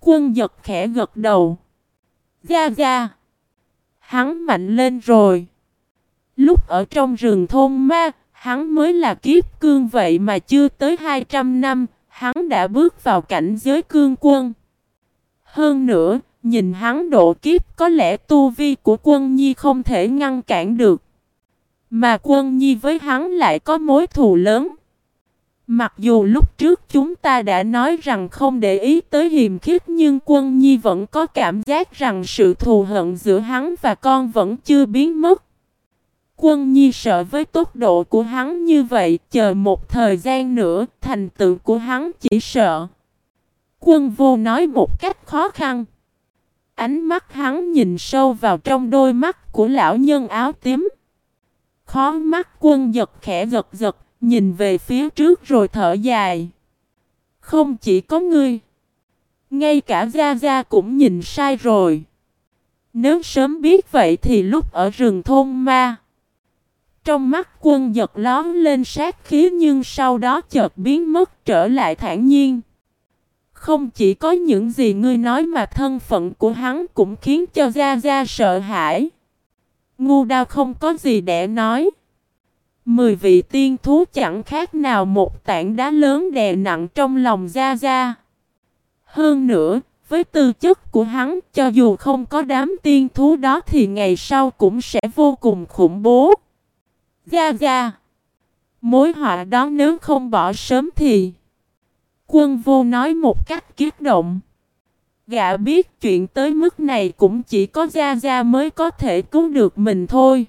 Quân giật khẽ gật đầu Gia Gia Hắn mạnh lên rồi. Lúc ở trong rừng thôn ma Hắn mới là kiếp cương vậy mà chưa tới 200 năm Hắn đã bước vào cảnh giới cương quân. Hơn nữa Nhìn hắn độ kiếp có lẽ tu vi của quân nhi không thể ngăn cản được Mà quân nhi với hắn lại có mối thù lớn Mặc dù lúc trước chúng ta đã nói rằng không để ý tới hiềm khích nhưng quân nhi vẫn có cảm giác rằng sự thù hận giữa hắn và con vẫn chưa biến mất. Quân nhi sợ với tốc độ của hắn như vậy, chờ một thời gian nữa, thành tựu của hắn chỉ sợ. Quân vô nói một cách khó khăn. Ánh mắt hắn nhìn sâu vào trong đôi mắt của lão nhân áo tím. Khó mắt quân giật khẽ giật giật, Nhìn về phía trước rồi thở dài. Không chỉ có ngươi. Ngay cả Gia Gia cũng nhìn sai rồi. Nếu sớm biết vậy thì lúc ở rừng thôn ma. Trong mắt quân giật lón lên sát khí nhưng sau đó chợt biến mất trở lại thản nhiên. Không chỉ có những gì ngươi nói mà thân phận của hắn cũng khiến cho Gia Gia sợ hãi. Ngu đao không có gì để nói. Mười vị tiên thú chẳng khác nào một tảng đá lớn đè nặng trong lòng Gia Gia. Hơn nữa, với tư chất của hắn, cho dù không có đám tiên thú đó thì ngày sau cũng sẽ vô cùng khủng bố. Gia Gia Mối họa đó nếu không bỏ sớm thì... Quân vô nói một cách kiết động. Gã biết chuyện tới mức này cũng chỉ có Gia Gia mới có thể cứu được mình thôi.